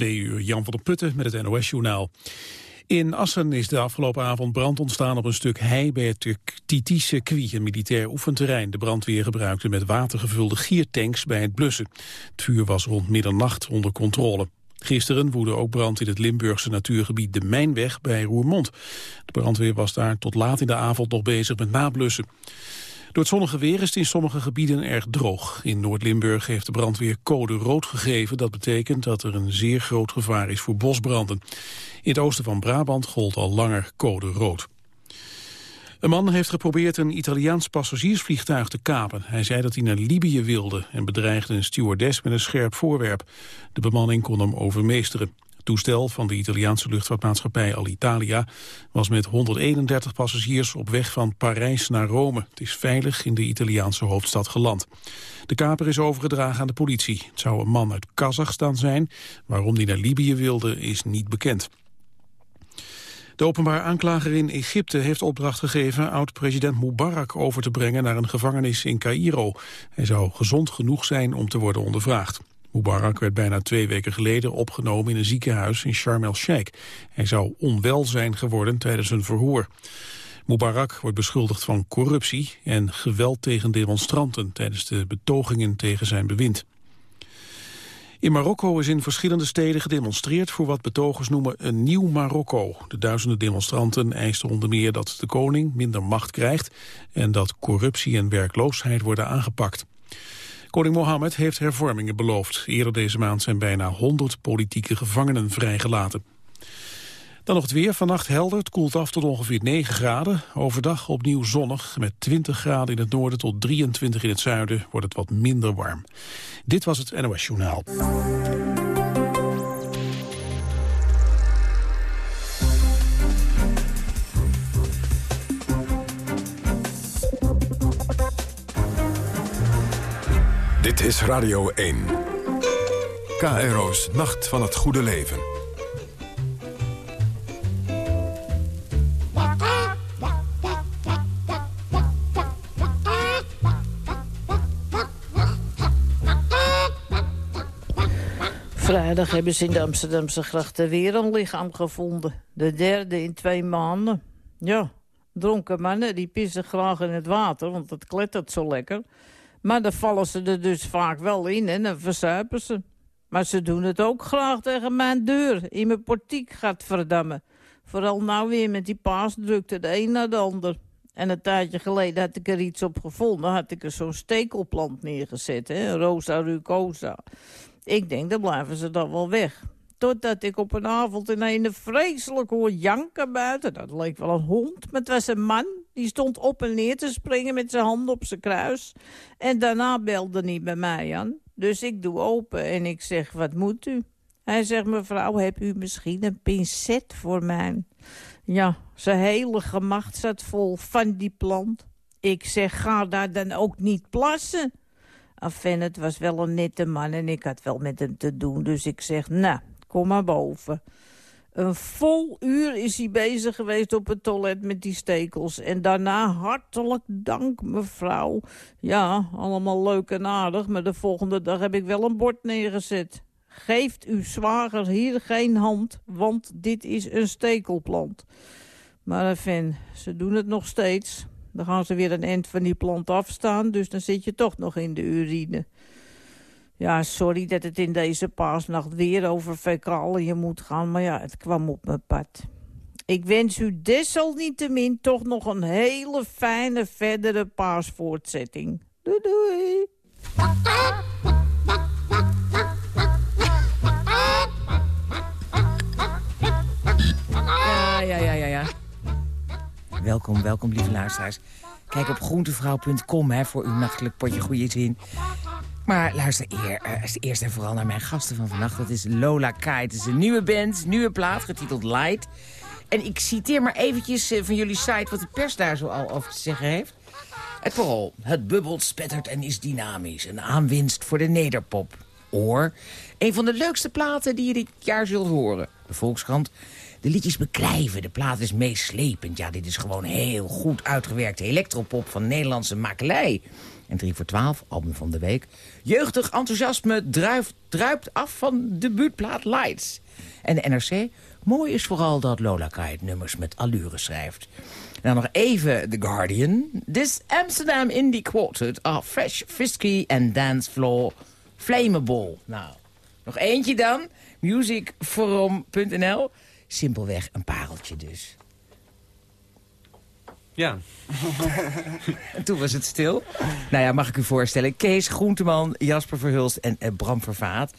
twee uur, Jan van der Putten met het NOS-journaal. In Assen is de afgelopen avond brand ontstaan op een stuk hei bij het Titi-circuit, een militair oefenterrein. De brandweer gebruikte met water gevulde giertanks bij het blussen. Het vuur was rond middernacht onder controle. Gisteren woedde ook brand in het Limburgse natuurgebied de Mijnweg bij Roermond. De brandweer was daar tot laat in de avond nog bezig met nablussen. Door het zonnige weer is het in sommige gebieden erg droog. In Noord-Limburg heeft de brandweer code rood gegeven. Dat betekent dat er een zeer groot gevaar is voor bosbranden. In het oosten van Brabant gold al langer code rood. Een man heeft geprobeerd een Italiaans passagiersvliegtuig te kapen. Hij zei dat hij naar Libië wilde en bedreigde een stewardess met een scherp voorwerp. De bemanning kon hem overmeesteren. Het toestel van de Italiaanse luchtvaartmaatschappij Alitalia was met 131 passagiers op weg van Parijs naar Rome. Het is veilig in de Italiaanse hoofdstad geland. De kaper is overgedragen aan de politie. Het zou een man uit Kazachstan zijn. Waarom hij naar Libië wilde is niet bekend. De openbaar aanklager in Egypte heeft opdracht gegeven oud-president Mubarak over te brengen naar een gevangenis in Cairo. Hij zou gezond genoeg zijn om te worden ondervraagd. Mubarak werd bijna twee weken geleden opgenomen in een ziekenhuis in Sharm el-Sheikh. Hij zou onwel zijn geworden tijdens een verhoor. Mubarak wordt beschuldigd van corruptie en geweld tegen demonstranten tijdens de betogingen tegen zijn bewind. In Marokko is in verschillende steden gedemonstreerd voor wat betogers noemen een nieuw Marokko. De duizenden demonstranten eisten onder meer dat de koning minder macht krijgt en dat corruptie en werkloosheid worden aangepakt. Koning Mohammed heeft hervormingen beloofd. Eerder deze maand zijn bijna 100 politieke gevangenen vrijgelaten. Dan nog het weer. Vannacht helder. Het koelt af tot ongeveer 9 graden. Overdag opnieuw zonnig. Met 20 graden in het noorden tot 23 in het zuiden wordt het wat minder warm. Dit was het NOS Journaal. Dit is Radio 1. KRO's Nacht van het Goede Leven. Vrijdag hebben ze in de Amsterdamse grachten weer een lichaam gevonden. De derde in twee maanden. Ja, dronken mannen die pissen graag in het water, want het klettert zo lekker. Maar dan vallen ze er dus vaak wel in en dan verzuipen ze. Maar ze doen het ook graag tegen mijn deur. In mijn portiek gaat verdammen. Vooral nou weer met die paasdrukte, de een naar de ander. En een tijdje geleden had ik er iets op gevonden. Had ik er zo'n stekelplant neergezet, hè? Rosa rucosa. Ik denk, dan blijven ze dan wel weg. Totdat ik op een avond in een vreselijk hoor janken buiten. Dat leek wel een hond, maar het was een man. Die stond op en neer te springen met zijn handen op zijn kruis. En daarna belde hij bij mij aan. Dus ik doe open en ik zeg, wat moet u? Hij zegt, mevrouw, hebt u misschien een pincet voor mij? Ja, zijn hele gemacht zat vol van die plant. Ik zeg, ga daar dan ook niet plassen. Enfin, het was wel een nette man en ik had wel met hem te doen. Dus ik zeg, nou, kom maar boven. Een vol uur is hij bezig geweest op het toilet met die stekels. En daarna hartelijk dank, mevrouw. Ja, allemaal leuk en aardig, maar de volgende dag heb ik wel een bord neergezet. Geeft uw zwager hier geen hand, want dit is een stekelplant. Maar enfin, ze doen het nog steeds. Dan gaan ze weer een eind van die plant afstaan, dus dan zit je toch nog in de urine. Ja, sorry dat het in deze paasnacht weer over fecaliën moet gaan, maar ja, het kwam op mijn pad. Ik wens u desalniettemin toch nog een hele fijne verdere paasvoortzetting. Doei doei! Ja, ja, ja, ja, ja. Welkom, welkom, lieve luisteraars. Kijk op groentevrouw.com hè, voor uw nachtelijk potje goede zin. Maar luister eer, uh, eerst en vooral naar mijn gasten van vannacht. Dat is Lola Kai. Het is een nieuwe band, nieuwe plaat, getiteld Light. En ik citeer maar eventjes uh, van jullie site wat de pers daar zo al over te zeggen heeft. Het vooral, het bubbelt, spettert en is dynamisch. Een aanwinst voor de nederpop. Oor, een van de leukste platen die je dit jaar zult horen. De Volkskrant. De liedjes beklijven, de plaat is meeslepend. Ja, dit is gewoon heel goed uitgewerkte elektropop van Nederlandse makelij. En 3 voor 12, album van de week. Jeugdig enthousiasme druift, druipt af van de buurtplaat Lights. En de NRC, mooi is vooral dat Lola Kite nummers met allure schrijft. Nou, nog even The Guardian. This Amsterdam Indie Quartet are fresh, frisky and dance floor flammable. Nou, nog eentje dan. Musicforum.nl. Simpelweg een pareltje dus. Ja. en toen was het stil. Nou ja, mag ik u voorstellen. Kees Groenteman, Jasper Verhulst en uh, Bram Vervaat.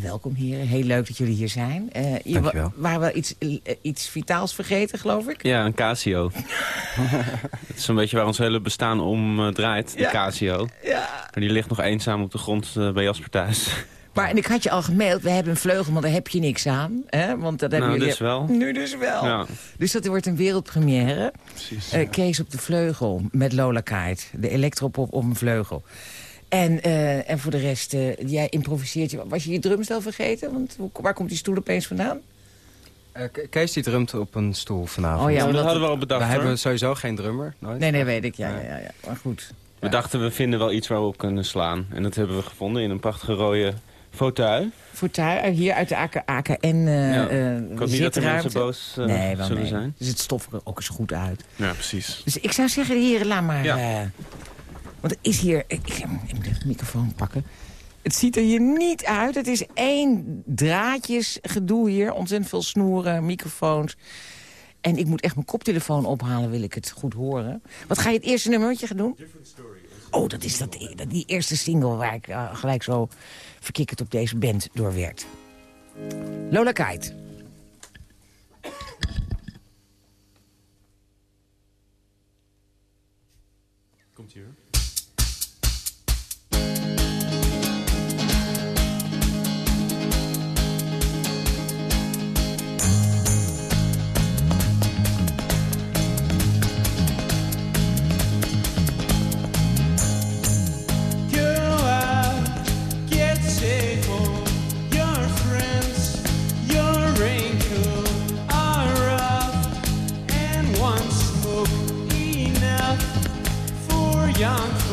Welkom heren, heel leuk dat jullie hier zijn. Uh, je wa waren wel iets, uh, iets vitaals vergeten, geloof ik? Ja, een Casio. Het is een beetje waar ons hele bestaan om draait, de ja. Casio. Ja. Maar die ligt nog eenzaam op de grond bij Jasper thuis. Maar en ik had je al gemaild, we hebben een vleugel, maar daar heb je niks aan. Hè? Want dat nou, jullie... dus wel. Nu dus wel. Ja. Dus dat wordt een wereldpremière. Precies. Uh, Kees op de vleugel met Lola Kite. De elektropop op een vleugel. En, uh, en voor de rest, uh, jij improviseert. Was je je drumstel vergeten? Want waar komt die stoel opeens vandaan? Uh, Kees die drumt op een stoel vanavond. Oh ja, dat hadden we al bedacht. We hebben sowieso geen drummer. Nooit. Nee, nee, weet ik. Ja, ja, ja, ja. Maar goed. We dachten, we vinden wel iets waar we op kunnen slaan. En dat hebben we gevonden in een prachtige rode fauteuil. Fauteuil, hier uit de AKN uh, ja. Ik hoop niet dat de mensen boos uh, nee, zullen nee. zijn. Dus het stof er ook eens goed uit. Ja, precies. Dus ik zou zeggen, heren, laat maar... Ja. Want het is hier... Ik, ik moet de microfoon pakken. Het ziet er hier niet uit. Het is één draadjes gedoe hier. Ontzettend veel snoeren, microfoons. En ik moet echt mijn koptelefoon ophalen, wil ik het goed horen. Wat ga je het eerste nummertje gaan doen? Oh, dat is dat, die eerste single waar ik uh, gelijk zo verkikkerd op deze band door werd. Lola Kite. young.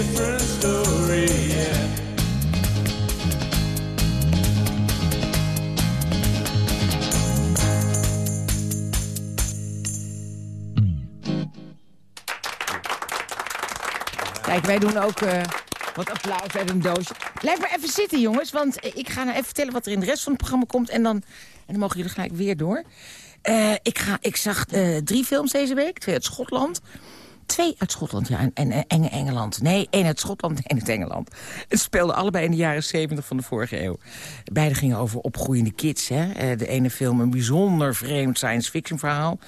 Kijk, wij doen ook uh, Wat applaus uit een doosje. Blijf maar even zitten, jongens. Want ik ga nou even vertellen wat er in de rest van het programma komt. En dan, en dan mogen jullie gelijk weer door. Uh, ik, ga, ik zag drie films deze week. Twee uit Schotland. Twee uit Schotland, ja. En, en, en Engeland. Nee, één uit Schotland en één uit Engeland. Het speelde allebei in de jaren 70 van de vorige eeuw. Beide gingen over opgroeiende kids. Hè. Uh, de ene film een bijzonder vreemd science fiction verhaal.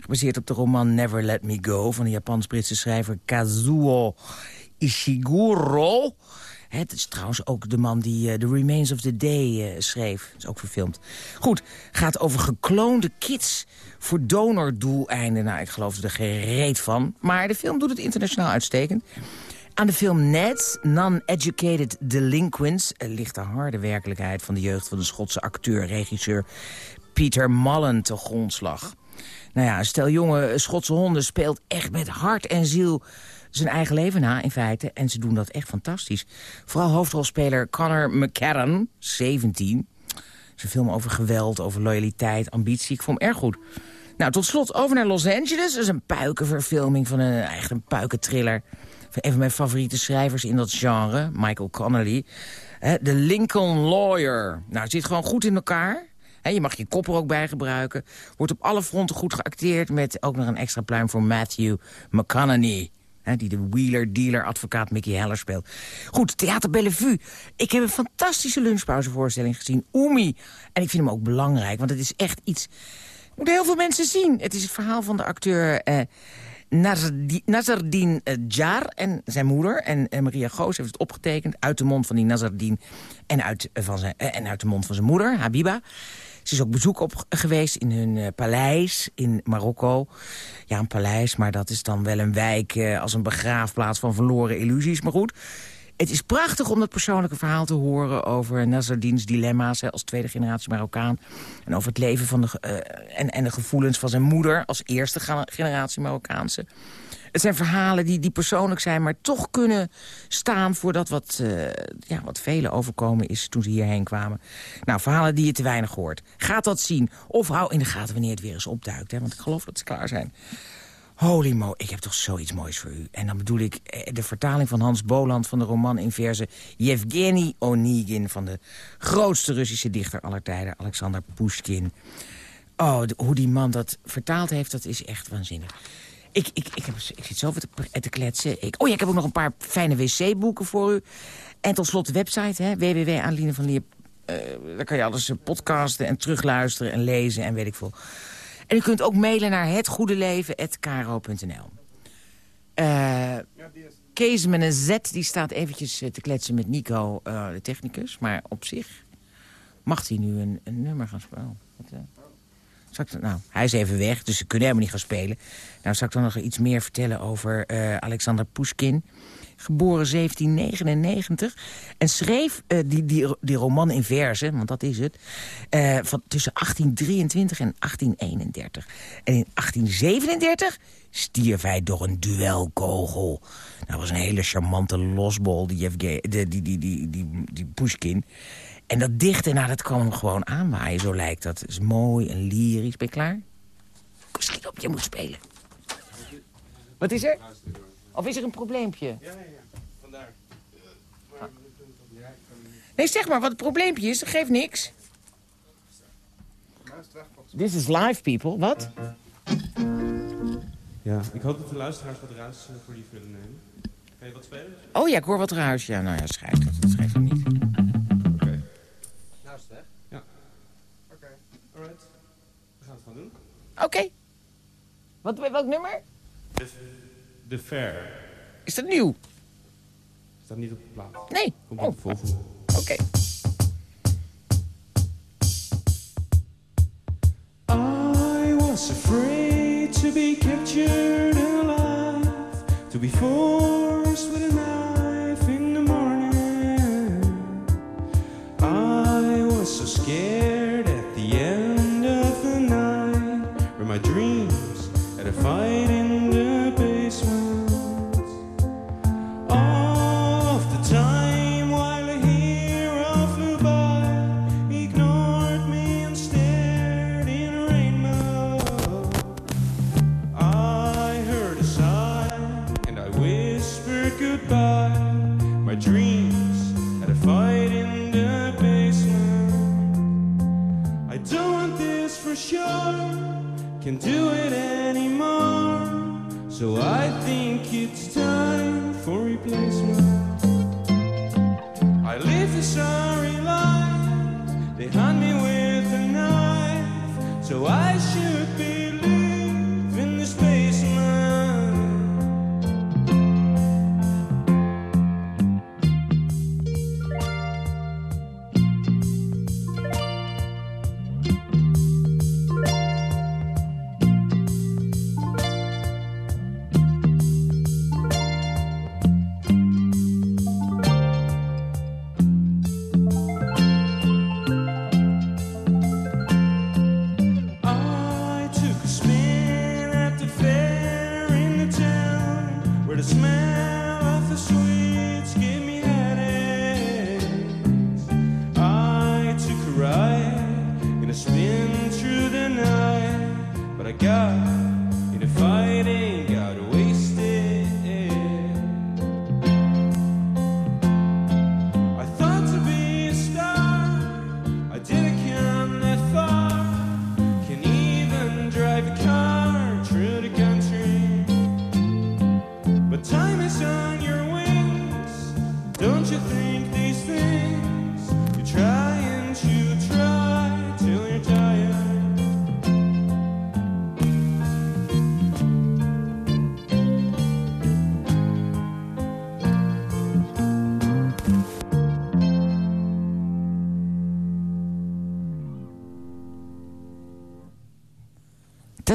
Gebaseerd op de roman Never Let Me Go... van de Japans-Britse schrijver Kazuo Ishiguro. Het is trouwens ook de man die uh, The Remains of the Day uh, schreef. Is ook verfilmd. Goed, gaat over gekloonde kids voor donordoeleinden. Nou, ik geloof er geen reet van. Maar de film doet het internationaal uitstekend. Aan de film Ned, Non-Educated Delinquents... ligt de harde werkelijkheid van de jeugd van de Schotse acteur-regisseur... Peter Mullen te grondslag. Nou ja, stel jonge Schotse honden speelt echt met hart en ziel zijn eigen leven na in feite. En ze doen dat echt fantastisch. Vooral hoofdrolspeler Connor McCarran, 17. Ze film over geweld, over loyaliteit, ambitie. Ik vond hem erg goed. Nou, tot slot over naar Los Angeles. Dat is een puikenverfilming van een, echt een puikentriller. Van een van mijn favoriete schrijvers in dat genre, Michael Connelly. De Lincoln Lawyer. Nou, het zit gewoon goed in elkaar. je mag je kop er ook bij gebruiken. Wordt op alle fronten goed geacteerd... met ook nog een extra pluim voor Matthew McConaughey die de wheeler-dealer-advocaat Mickey Heller speelt. Goed, Theater Bellevue. Ik heb een fantastische lunchpauzevoorstelling gezien. Oemi. En ik vind hem ook belangrijk, want het is echt iets... Moeten heel veel mensen zien. Het is het verhaal van de acteur... Eh, Nazardine eh, Jar en zijn moeder. En eh, Maria Goos heeft het opgetekend uit de mond van die Nazardine... en uit, eh, van zijn, en uit de mond van zijn moeder, Habiba. Ze is ook bezoek op geweest in hun paleis in Marokko. Ja, een paleis, maar dat is dan wel een wijk als een begraafplaats van verloren illusies. Maar goed, het is prachtig om dat persoonlijke verhaal te horen... over Nazardine's dilemma's als tweede generatie Marokkaan. En over het leven van de, uh, en, en de gevoelens van zijn moeder... als eerste generatie Marokkaanse. Het zijn verhalen die, die persoonlijk zijn, maar toch kunnen staan... voor dat wat, uh, ja, wat velen overkomen is toen ze hierheen kwamen. Nou, verhalen die je te weinig hoort. Gaat dat zien. Of hou in de gaten wanneer het weer eens opduikt. Hè, want ik geloof dat ze klaar zijn. Holy mo, ik heb toch zoiets moois voor u. En dan bedoel ik eh, de vertaling van Hans Boland van de roman in verse Yevgeny Onegin van de grootste Russische dichter aller tijden, Alexander Pushkin. Oh, hoe die man dat vertaald heeft, dat is echt waanzinnig. Ik, ik, ik, heb, ik zit zoveel te, te kletsen. Ik, oh ja, ik heb ook nog een paar fijne wc-boeken voor u. En tot slot de website, hè, www.aanliene Uh, daar kan je alles eh, podcasten en terugluisteren en lezen en weet ik veel. En u kunt ook mailen naar hetgoedeleven.kro.nl. Uh, Kees met een Z die staat eventjes te kletsen met Nico, uh, de technicus. Maar op zich mag hij nu een, een nummer gaan spelen. nou, hij is even weg, dus ze kunnen helemaal niet gaan spelen. Nou, zal ik dan nog iets meer vertellen over Alexander Pushkin. Geboren 1799. En schreef uh, die, die, die roman in verzen, want dat is het... Uh, van tussen 1823 en 1831. En in 1837 stierf hij door een duelkogel. Dat nou, was een hele charmante losbol, die, FG, die, die, die, die, die, die Pushkin. En dat dichten, nou, dat kwam hem gewoon aanwaaien, zo lijkt dat. Is mooi en lyrisch. Ben je klaar? Schiet op, je moet spelen. Wat is er? Of is er een probleempje? Ja, ja, ja. Vandaar. Nee, zeg maar wat het probleempje is. Dat geeft niks. This is live, people. Wat? Ja, ik hoop dat de luisteraars wat ruis voor die willen nemen. Kan je wat spelen? Oh ja, ik hoor wat ruis. Ja, nou ja, schrijf dat. Dat schrijft dan niet. Oké. Nou is het weg. Ja. Oké. Alright. We gaan het gewoon doen. Oké. Wat, welk nummer? The Fair. Is dat nieuw? Staat niet op de plaat. Nee. Komt oh. op de Oké. Okay. I was afraid to be captured alive, to be forced with a knife in the morning. I was so scared Can't do it anymore. So I think it's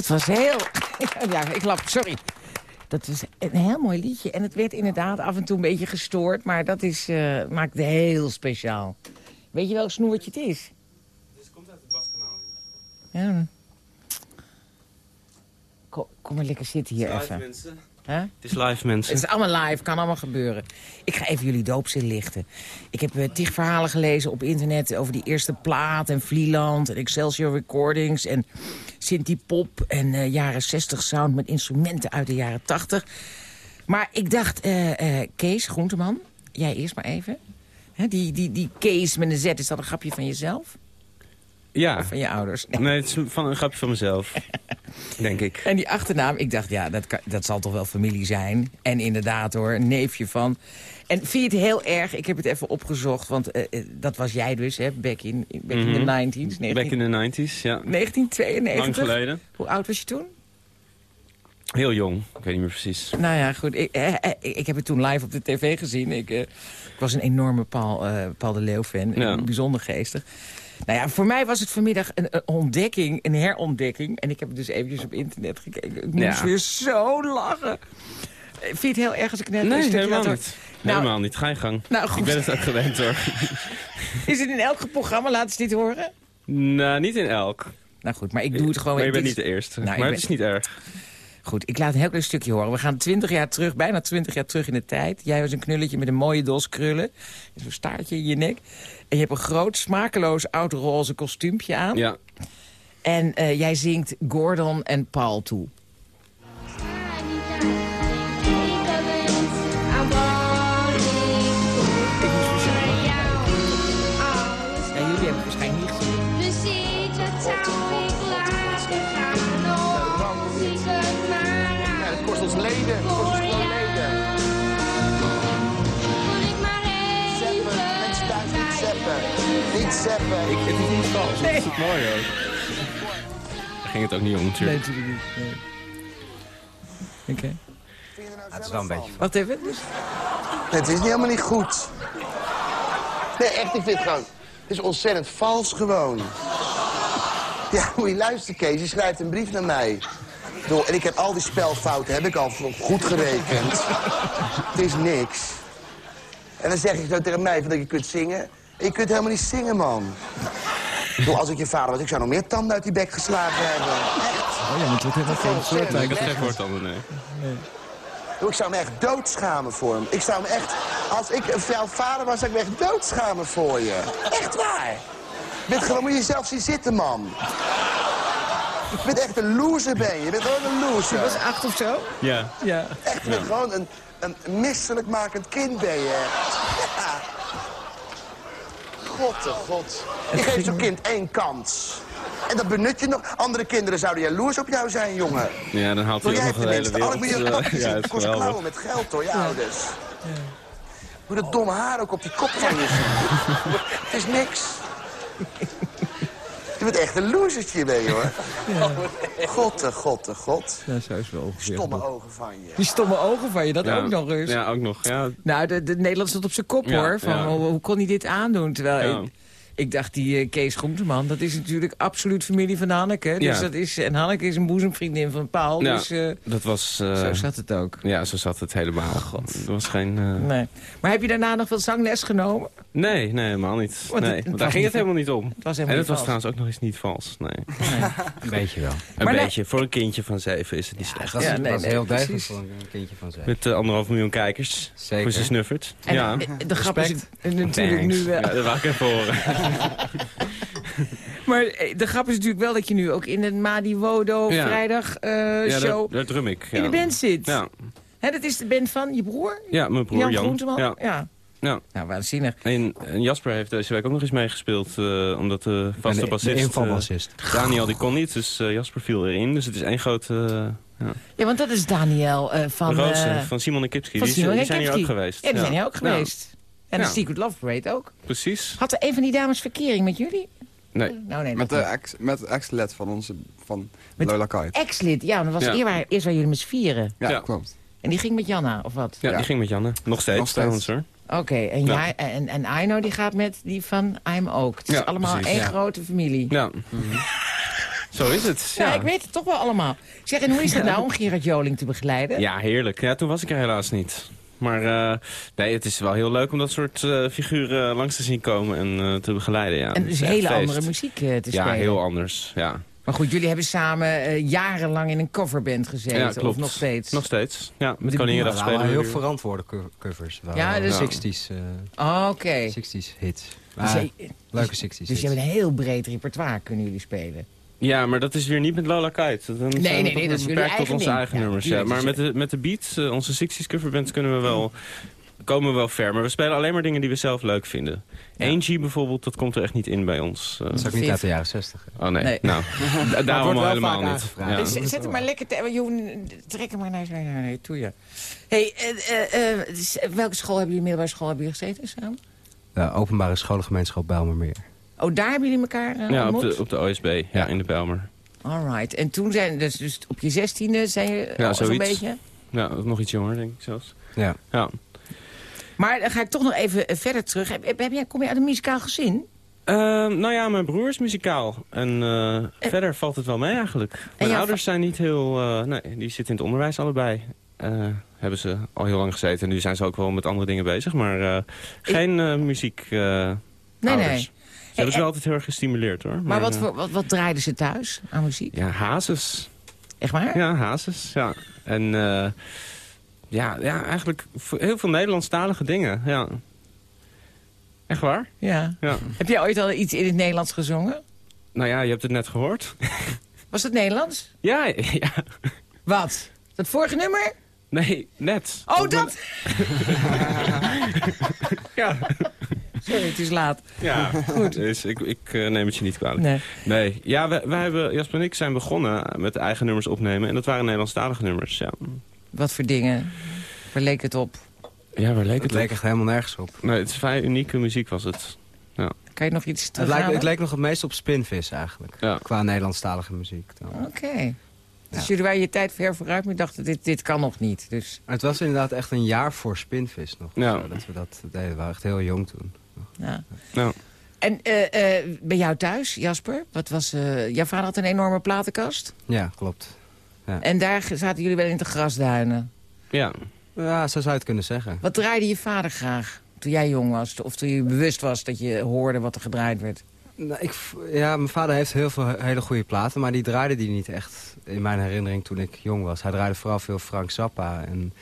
Dat was heel... ja, ik lach, sorry. Dat is een heel mooi liedje. En het werd inderdaad af en toe een beetje gestoord. Maar dat is, eh, maakt het heel speciaal. Weet je welk snoertje het is? Het komt uit het baskanaal. Ja. Kom, kom maar lekker zitten hier even. mensen. Huh? Het is live, mensen. Het is allemaal live, kan allemaal gebeuren. Ik ga even jullie doopzin lichten. Ik heb uh, tig verhalen gelezen op internet over die eerste plaat... en Vlieland en Excelsior Recordings en Sinti Pop... en eh, jaren 60 sound met instrumenten uit de jaren 80. Maar ik dacht, eh, eh, Kees Groenteman, jij eerst maar even. Die, die, die Kees met een Z, is dat een grapje van jezelf? Ja. Of van je ouders? Nee. Nee, het is van een grapje van mezelf. denk ik. En die achternaam, ik dacht, ja, dat, kan- dat zal toch wel familie zijn. En inderdaad hoor, een neefje van. En vind je het heel erg, ik heb het even opgezocht... want eh, eh, dat was jij dus, hè, back in, back in Mhm. the 90s. 19, Back in the 90s, ja. 1992. Lang geleden. Hoe oud was je toen? Heel jong. Ik weet niet meer precies. Nou ja, goed. Ik, eh, ik heb het toen live op de tv gezien. Ik, eh, ik was een enorme Paul, Paul de Leeuw-fan. Ja. Bijzonder geestig. Nou ja, voor mij was het vanmiddag een, een ontdekking, een herontdekking. En ik heb het dus eventjes op internet gekeken. Ik moest Ja. weer zo lachen. Eh, Vind je het heel erg als ik net een Nee, stukje helemaal laat niet. Nou, helemaal niet. Ga je gang. Nou, goed. Ik ben het ook gewend hoor. Is het in elk programma? Laten ze dit horen? nou, niet in elk. Nou goed, maar ik doe het gewoon. Maar je bent niet de eerste. Nou, maar ben- het is niet erg. Goed, ik laat een heel klein stukje horen. We gaan 20 jaar terug, bijna 20 jaar terug in de tijd. Jij was een knulletje met een mooie dos krullen. Zo'n staartje in je nek. En je hebt een groot, smakeloos oud roze kostuumpje aan. Ja. En eh, jij zingt Gordon en Paul toe. Niet zeppen. Ik, het is niet vals. Het is het mooi ook. Daar ging het ook niet om natuurlijk. natuurlijk niet. Oké. Het is wel een beetje... Wacht even. Dus, Het is helemaal niet goed. Nee, echt, ik vind het gewoon... Het is ontzettend vals gewoon. Ja, moet je luisteren, Kees. Je schrijft een brief naar mij. En ik heb al die spelfouten heb ik al goed gerekend. Het is niks. En dan zeg je zo tegen mij van dat je kunt zingen. Je kunt helemaal niet zingen, man. Ik als ik je vader was, ik zou nog meer tanden uit die bek geslagen hebben. Echt. oh ja, want het helemaal geen Ontzettend Ik heb slecht. geen voortanden, nee. Ik zou me echt doodschamen voor hem. Ik zou me echt... Als ik een jouw vader was, zou ik me echt doodschamen voor je. Echt waar. Je bent gewoon, moet je jezelf zien zitten, man. Je bent echt een loser, ben je. Je bent gewoon een Je was loser. acht of zo? Ja. Ja. Echt, je bent gewoon een, een misselijkmakend kind, ben je. Ja. God de god. Je geeft zo'n kind één kans. En dat benut je nog. Andere kinderen zouden jaloers op jou zijn, jongen. Ja, dan haalt hij ook nog de hele wereld. ja, het Het is kost klauwen met geld, hoor, je ouders. Hoe dat domme haar ook op die kop van je. Het is niks. Je bent echt een losertje, ben je, hoor. God, de god, de god. Ja, zo is wel ongeveer. Stomme ogen van je. Die stomme ogen van je, dat Ja, ook nog eens. Ja, ook nog. Ja, Nou, de, de Nederland stond op zijn kop, Ja, hoor. Van, ja. hoe, hoe kon hij dit aandoen? Terwijl Ja. ik, ik dacht, die eh, Kees Groenteman, dat is natuurlijk absoluut familie van Hanneke. Dus Ja. dat is, en Hanneke is een boezemvriendin van Paul. Ja, Dus eh, dat was... eh, zo zat het ook. Ja, zo zat het helemaal. Er was geen... eh, Nee. Maar heb je daarna nog wat zangles genomen? Nee, nee, helemaal niet. Want nee, het- het want was daar ging niet- het helemaal niet om. Het was En helemaal het was niet trouwens ook nog eens niet vals. Nee. Een beetje wel. Een Maar nee- beetje. Voor een kindje van zeven is het niet slecht. Dat is, Ja, nee, was nee, heel precies. voor een kindje van zeven. Met anderhalf miljoen kijkers. Zeker. Voor zijn snuffert. En ja. de grap is Respect. natuurlijk nu... eh, Ja, dat wou ik even horen. Maar eh, de grap is natuurlijk wel dat je nu ook in de Madi Wodo Ja. vrijdag eh, ja, show daar, daar drum ik. Ja. in de band zit. Ja. Hè, dat is de band van je broer? ja, mijn broer Jan, Jan. Groenteman? Ja. ja. Ja. Nou, waanzinnig. En, en Jasper heeft deze week ook nog eens meegespeeld. eh, omdat de vaste de- bassist... De eh, invalbassist. Daniel die kon niet, dus Jasper viel erin. Dus het is één grote... ja. Ja, want dat is Daniel eh, van... Rozen eh, van Simon en Kipski. van Die, die zijn hier ook geweest. Ja, die zijn hier ook geweest. En de. Secret Love Parade ook. Precies. Had er een van die dames verkering met jullie? Nee. Nou, nee, Met de ex, met de ex-led van onze van Met- Lola Kite. Ex-lid, ja, dat was Ja. Eerst, waar, eerst waar jullie met vieren. Ja, Ja. klopt. En die ging met Janna, of wat? Ja, Ja. die ging met Janne. Nog steeds, Nog steeds. hoor. Oké, en, Ja. en, en Aino die gaat met die van I'm ook. Het is Ja, allemaal precies, één ja. grote familie. Ja. Zo is het. Ja. Ja. ik weet het toch wel allemaal. Zeg, en hoe is het nou om Gerard Joling te begeleiden? Ja, heerlijk. Ja, toen was ik er helaas niet. Maar eh, nee, het is wel heel leuk om dat soort eh, figuren langs te zien komen en eh, te begeleiden. Ja. en dus is echt hele feest. andere muziek eh, te Ja, spelen. heel anders. Ja, Maar goed, jullie hebben samen eh, jarenlang in een coverband gezeten. ja Of nog steeds? Nog steeds. Ja, met Die Koninginnedag spelen we heel verantwoorde co- covers. Ja, dus- 60s, eh, Oh, Oké. 60s hits. Dus, Maar leuke 60s dus hits. je hebt een heel breed repertoire, kunnen jullie spelen. Ja, maar dat is weer niet met Lola Kite. Dan nee, nee, weer dat is jullie beperkt tot eigen onze ding. eigen Ja, nummers. Ja, maar dus met de, met de beat, eh, onze 60s coverband, kunnen we wel, komen we wel ver. Maar we spelen alleen maar dingen die we zelf leuk vinden. Angie bijvoorbeeld, dat komt er echt niet in bij ons. eh. Dat is ook niet uit de jaren 60. hè. oh nee, Nee. nou, da- daarom wordt al wel helemaal vaak niet. Ja. Dus zet hem maar lekker... Te, trek hem maar naar... Nee, nee, nee, toe je. Hey, eh, dus, welke school hebben jullie, middelbare school hebben jullie gezeten samen? De openbare scholengemeenschap Bijlmermeer. Oh, daar hebben jullie elkaar eh, Ja, op de, op de OSB, ja, in de Belmer. Alright. En toen zijn dus, dus op je zestiende zijn je Ja, al zo'n beetje... Ja, nog iets jonger denk ik zelfs. Ja. Ja. Maar dan ga ik toch nog even eh, verder terug. Heb, heb, kom je uit een muzikaal gezin? Ehm, nou ja, mijn broer is muzikaal. En eh, verder valt het wel mee eigenlijk. Mijn ouders zijn niet heel... eh, nee, die zitten in het onderwijs allebei. Eh, hebben ze al heel lang gezeten. En nu zijn ze ook wel met andere dingen bezig. Maar eh, geen eh, muziek eh Nee, ouders. nee. Hebben en- wel altijd heel erg gestimuleerd hoor. Maar wat, eh, voor, wat, wat draaiden ze thuis aan muziek? Ja, hazes. Echt waar? Ja, hazes. Ja. En eh, ja, ja, eigenlijk heel veel Nederlandstalige dingen. Ja. Echt waar? Ja. Ja. Heb jij ooit al iets in het Nederlands gezongen? Nou ja, je hebt het net gehoord. Was het Nederlands? ja, ja. Wat? Dat vorige nummer? Nee, net. Oh, dat! Ja, Sorry, het is laat. ja. goed. Dus ik, ik eh, neem het je niet kwalijk. Nee. Nee, ja, wij, wij hebben, Jasper en ik zijn begonnen met eigen nummers opnemen. En dat waren Nederlandstalige nummers, ja. Wat voor dingen? Waar leek het op? Ja, waar leek Het het leek op? echt helemaal nergens op. Nee, het is vrij unieke muziek was het. Kan je nog iets Het, lijkt, terughalen? het leek nog het meest op Spinvis eigenlijk. Ja. Qua Nederlandstalige muziek dan. Oké. Dus Ja. jullie waren je tijd ver vooruit, maar dachten, dit, dit kan nog niet. Dus, Maar het was inderdaad echt een jaar voor Spinvis nog. Ja. Zo, dat we dat deden. We waren echt heel jong toen. Ja. Nou, En eh, eh, bij jou thuis, Jasper? Wat was, eh, jouw vader had een enorme platenkast. Ja, klopt. En daar zaten jullie wel in de grasduinen. ja. Ja, zo zou je het kunnen zeggen. Wat draaide je vader graag toen jij jong was? Of toen je bewust was dat je hoorde wat er gedraaid werd? Nou, ik, ja, mijn vader heeft heel veel hele goede platen, maar die draaide die niet echt in mijn herinnering toen ik jong was. Hij draaide vooral veel Frank Zappa en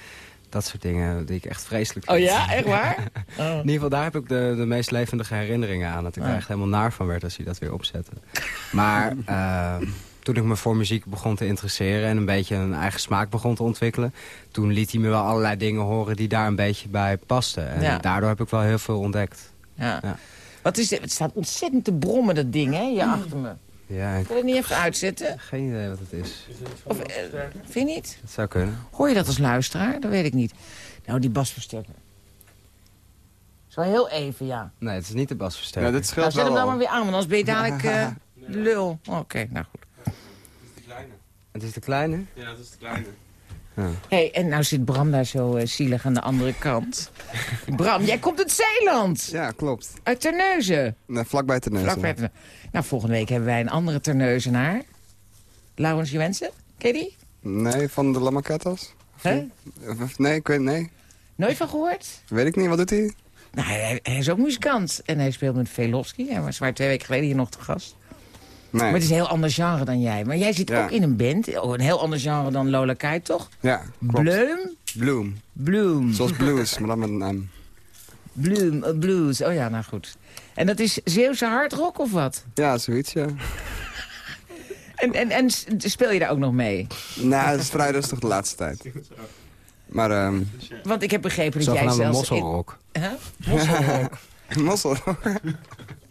dat soort dingen die ik echt vreselijk Oh vind. ja, echt waar? Oh. In ieder geval, daar heb ik de, de meest levendige herinneringen aan. Dat ik er echt helemaal naar van werd als hij dat weer opzette. Maar eh, toen ik me voor muziek begon te interesseren... en een beetje een eigen smaak begon te ontwikkelen... toen liet hij me wel allerlei dingen horen die daar een beetje bij pasten. En Ja. daardoor heb ik wel heel veel ontdekt. Ja. Ja. Wat is dit? Het staat ontzettend te brommen, dat ding, hè? Hier achter me. Ja, ik Wil je het niet even uitzetten? geen idee wat het is. Of, eh, vind je niet? Dat zou kunnen. Hoor je dat als luisteraar? Dat weet ik niet. Nou, die basversterker. Zo heel even, ja. Nee, het is niet de Ja, basversterker. dit Nou, scheelt zet hem dan al. maar weer aan, want anders ben je dadelijk eh, lul. Oké, nou goed. Het is de kleine? Ja, dat is de kleine. Hey, en nou zit Bram daar zo eh, zielig aan de andere kant. Bram, jij komt uit Zeeland. Ja, klopt. Uit Terneuzen. Nee, vlakbij Terneuzen. Vlakbij Terneuzen. Nou, volgende week hebben wij een andere Terneuzenaar. Laurens Juwensen. Ken je die? Nee, van de Lamaketas? Hè? Of- Nee, ik weet nee. Nooit van gehoord? Weet ik niet, wat doet hij? Nou, hij, hij is ook muzikant. En hij speelt met Velofsky. Hij was maar twee weken geleden hier nog te gast. Nee. Maar het is een heel ander genre dan jij. Maar jij zit Ja. ook in een band. Oh, een heel ander genre dan Lola Kai, toch? Ja, klopt. Bloom? Bloom. Bloom. Zoals blues, maar dan met een M. Bloom, eh, blues. Oh ja, nou goed. En dat is Zeeuwse hardrock of wat? Ja, zoiets, ja. En, en, en speel je daar ook nog mee? Nou, het is vrij rustig de laatste tijd. Maar, ehm Want ik heb begrepen dat jij Zogenaamde zelfs... In, mosselrock. Huh? Mosselrock. mossel.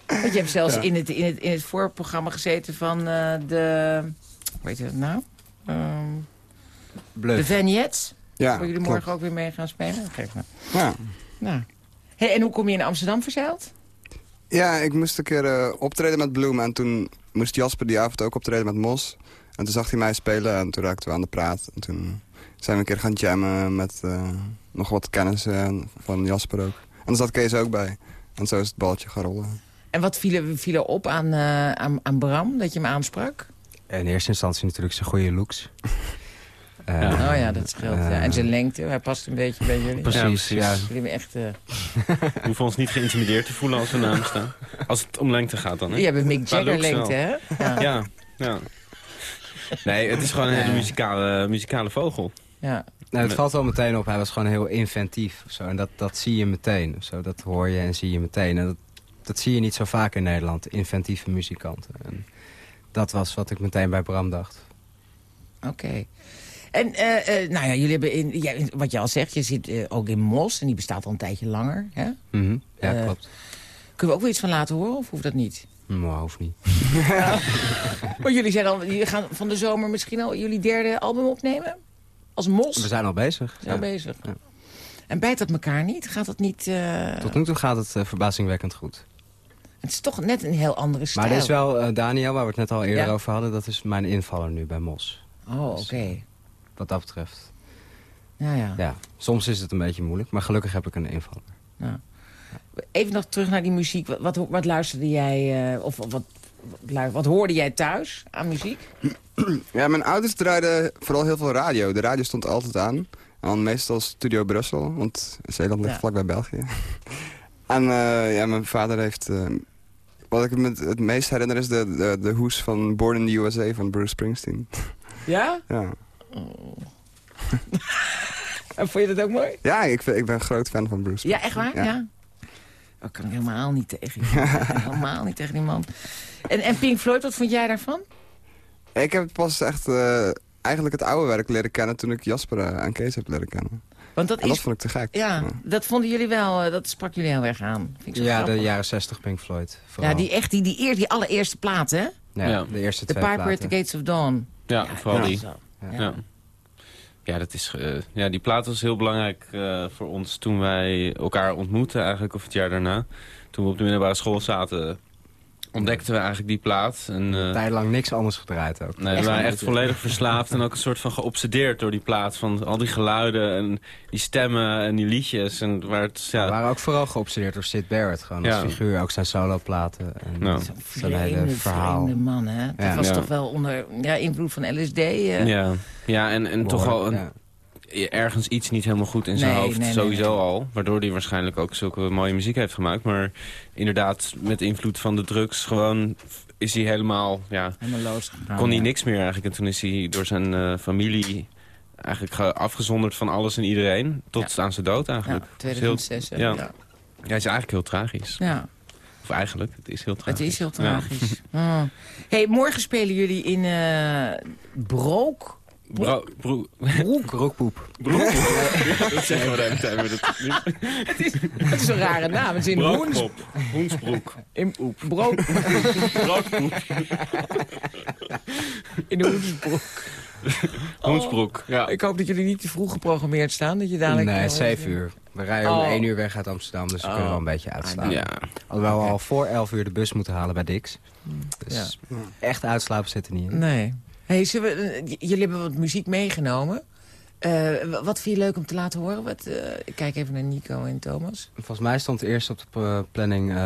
Want je hebt zelfs in, het, in, het, in het voorprogramma gezeten van eh, de... Hoe heet het nou? Ehm, de. Vignettes. Ja, waar jullie klopt. morgen ook weer mee gaan spelen. Geef maar. Ja. Nou. Hey, en hoe kom je in Amsterdam verzeild? ja, ik moest een keer eh, optreden met Bloem. En toen moest Jasper die avond ook optreden met Mos. En toen zag hij mij spelen en toen raakten we aan de praat. En toen zijn we een keer gaan jammen met eh, nog wat kennis van Jasper ook. En daar zat Kees ook bij. En zo is het balletje gaan rollen. En wat viel er, viel er op aan, eh, aan, aan Bram, dat je hem aansprak? In eerste instantie natuurlijk zijn goede looks. Eh, Ja. oh ja, dat scheelt. ja. eh, En zijn lengte, hij past een beetje bij jullie. Precies, Ja, precies. Jullie hebben echt... eh We hoeven ons niet geïntimideerd te voelen als we namen staan. Als het om lengte gaat dan, hè? jullie hebben Mick Jagger lengte, hè? Ja. Ja, ja. Nee, het is gewoon een hele muzikale, muzikale vogel. ja. Nou, het valt wel meteen op. Hij was gewoon heel inventief. Of zo. En dat, dat zie je meteen. Of zo. Dat hoor je en zie je meteen. En dat, dat zie je niet zo vaak in Nederland. Inventieve muzikanten. En dat was wat ik meteen bij Bram dacht. Oké. En eh, eh, nou ja, jullie hebben in, ja, wat je al zegt, je zit eh, ook in Mos en die bestaat al een tijdje langer. Hè? Mhm. Ja, klopt. Kunnen we ook weer iets van laten horen of hoeft dat niet? Maar hoeft niet. Maar jullie, zijn al, jullie gaan van de zomer misschien al jullie derde album opnemen? Als Mos? We zijn al bezig. Zijn Ja. bezig. Ja. En bijt dat elkaar niet? Gaat dat niet... Tot nu toe gaat het verbazingwekkend goed. Het is toch net een heel andere stijl. Maar er is wel eh, Daniel, waar we het net al eerder Ja. over hadden. Dat is mijn invaller nu bij Mos. Oh, oké. Wat dat betreft. Ja, ja. Ja, soms is het een beetje moeilijk. Maar gelukkig heb ik een invaller. Even nog terug naar die muziek. Wat, wat, wat luisterde jij... eh, of wat, wat, wat, wat hoorde jij thuis aan muziek? Ja, mijn ouders draaiden vooral heel veel radio. De radio stond altijd aan. En dan meestal Studio Brussel, want Zeeland ligt Ja. vlakbij België. en eh, ja, mijn vader heeft... eh, wat ik me het, meest herinner is de, de, de hoes van Born in the USA van Bruce Springsteen. Ja? ja. En vond je dat ook mooi? Ja, ik, vind- ik ben een groot fan van Bruce Ja, Springsteen. echt waar? Ja. Oh, kan ik helemaal niet tegen. die man. Ik kan helemaal niet tegen die man. En, en Pink Floyd, wat vond jij daarvan? Ik heb pas echt eh, eigenlijk het oude werk leren kennen toen ik Jasper en Kees heb leren kennen. Want dat En dat is... vond ik te gek. Ja, dat vonden jullie wel, eh, dat sprak jullie heel erg aan. Vind ik zo Ja, de jaren 60 Pink Floyd. Vooral. Ja, die, echt, die, die, eer, die allereerste plaat, hè? Ja, Ja. de eerste The twee Piper at the Gates of Dawn. Ja, vooral ja, die. Ja. Ja, dat is, eh, ja, die plaat was heel belangrijk eh, voor ons toen wij elkaar ontmoetten, eigenlijk, of het jaar daarna. Toen we op de middelbare school zaten, ontdekten we eigenlijk die plaat. En, eh, Tijdelang niks anders gedraaid ook. Nee, we Echt waren echt volledig verslaafd en ook een soort van geobsedeerd door die plaat. Van al die geluiden en die stemmen en die liedjes. En waar het, We ja, waren ook vooral geobsedeerd door Sid Barrett. Gewoon als Ja. figuur, ook zijn soloplaten. En Nou. Zo'n zijn hele vreemde, verhaal. vreemde man, hè? Dat Ja. was Ja. toch wel onder ja, invloed van LSD. eh. ja, ja, en, en toch wel een, Ja. Ergens iets niet helemaal goed in zijn Nee, hoofd. nee, sowieso nee. al. Waardoor hij waarschijnlijk ook zulke mooie muziek heeft gemaakt. Maar inderdaad, met invloed van de drugs gewoon is hij helemaal... Ja, Helemaal kon hij ja. niks meer eigenlijk. En toen is hij door zijn eh, familie eigenlijk ge- afgezonderd van alles en iedereen. Tot aan zijn dood Ja, eigenlijk. Het heel- 2006. hè? ja. ja. Ja, is eigenlijk heel tragisch. ja. Of eigenlijk, het is heel Het tragisch. is heel Ja. tragisch. Oh. Hey, morgen spelen jullie in eh Brook Bro, broek. Broek. Broekpoep. Broek. Ja, dat zeggen we de hele tijd. maar dat niet. Het is, het is een rare naam. Het is in Broodkop. Hoensbroek. in brood, Broodpoep. in de hoensbroek. Hoensbroek. Ja. Ik hoop dat jullie niet te vroeg geprogrammeerd staan. Dat je dadelijk... Nee, eh, 7 uur. We rijden om Oh. 1 uur weg uit Amsterdam, dus we Oh. kunnen wel een beetje uitslaan. ja. Alhoewel we al voor 11 uur de bus moeten halen bij Dix. Dus echt uitslapen zit er niet in. Nee. Hey, we, eh, jullie hebben wat muziek meegenomen. Eh, wat vind je leuk om te laten horen? Wat, eh, ik kijk even naar Nico en Thomas. Volgens mij stond eerst op de planning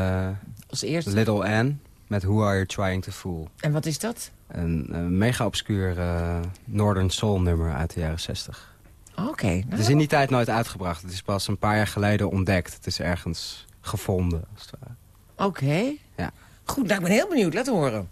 Als eerste. Little Anne met Who Are You Trying To Fool. En wat is dat? Een, mega obscuur Northern Soul nummer uit de jaren 60. Oké. nou, Het is in die tijd nooit uitgebracht. Het is pas een paar jaar geleden ontdekt. Het is ergens gevonden. Oké. Ja. Goed, nou, ik ben heel benieuwd. Laten horen.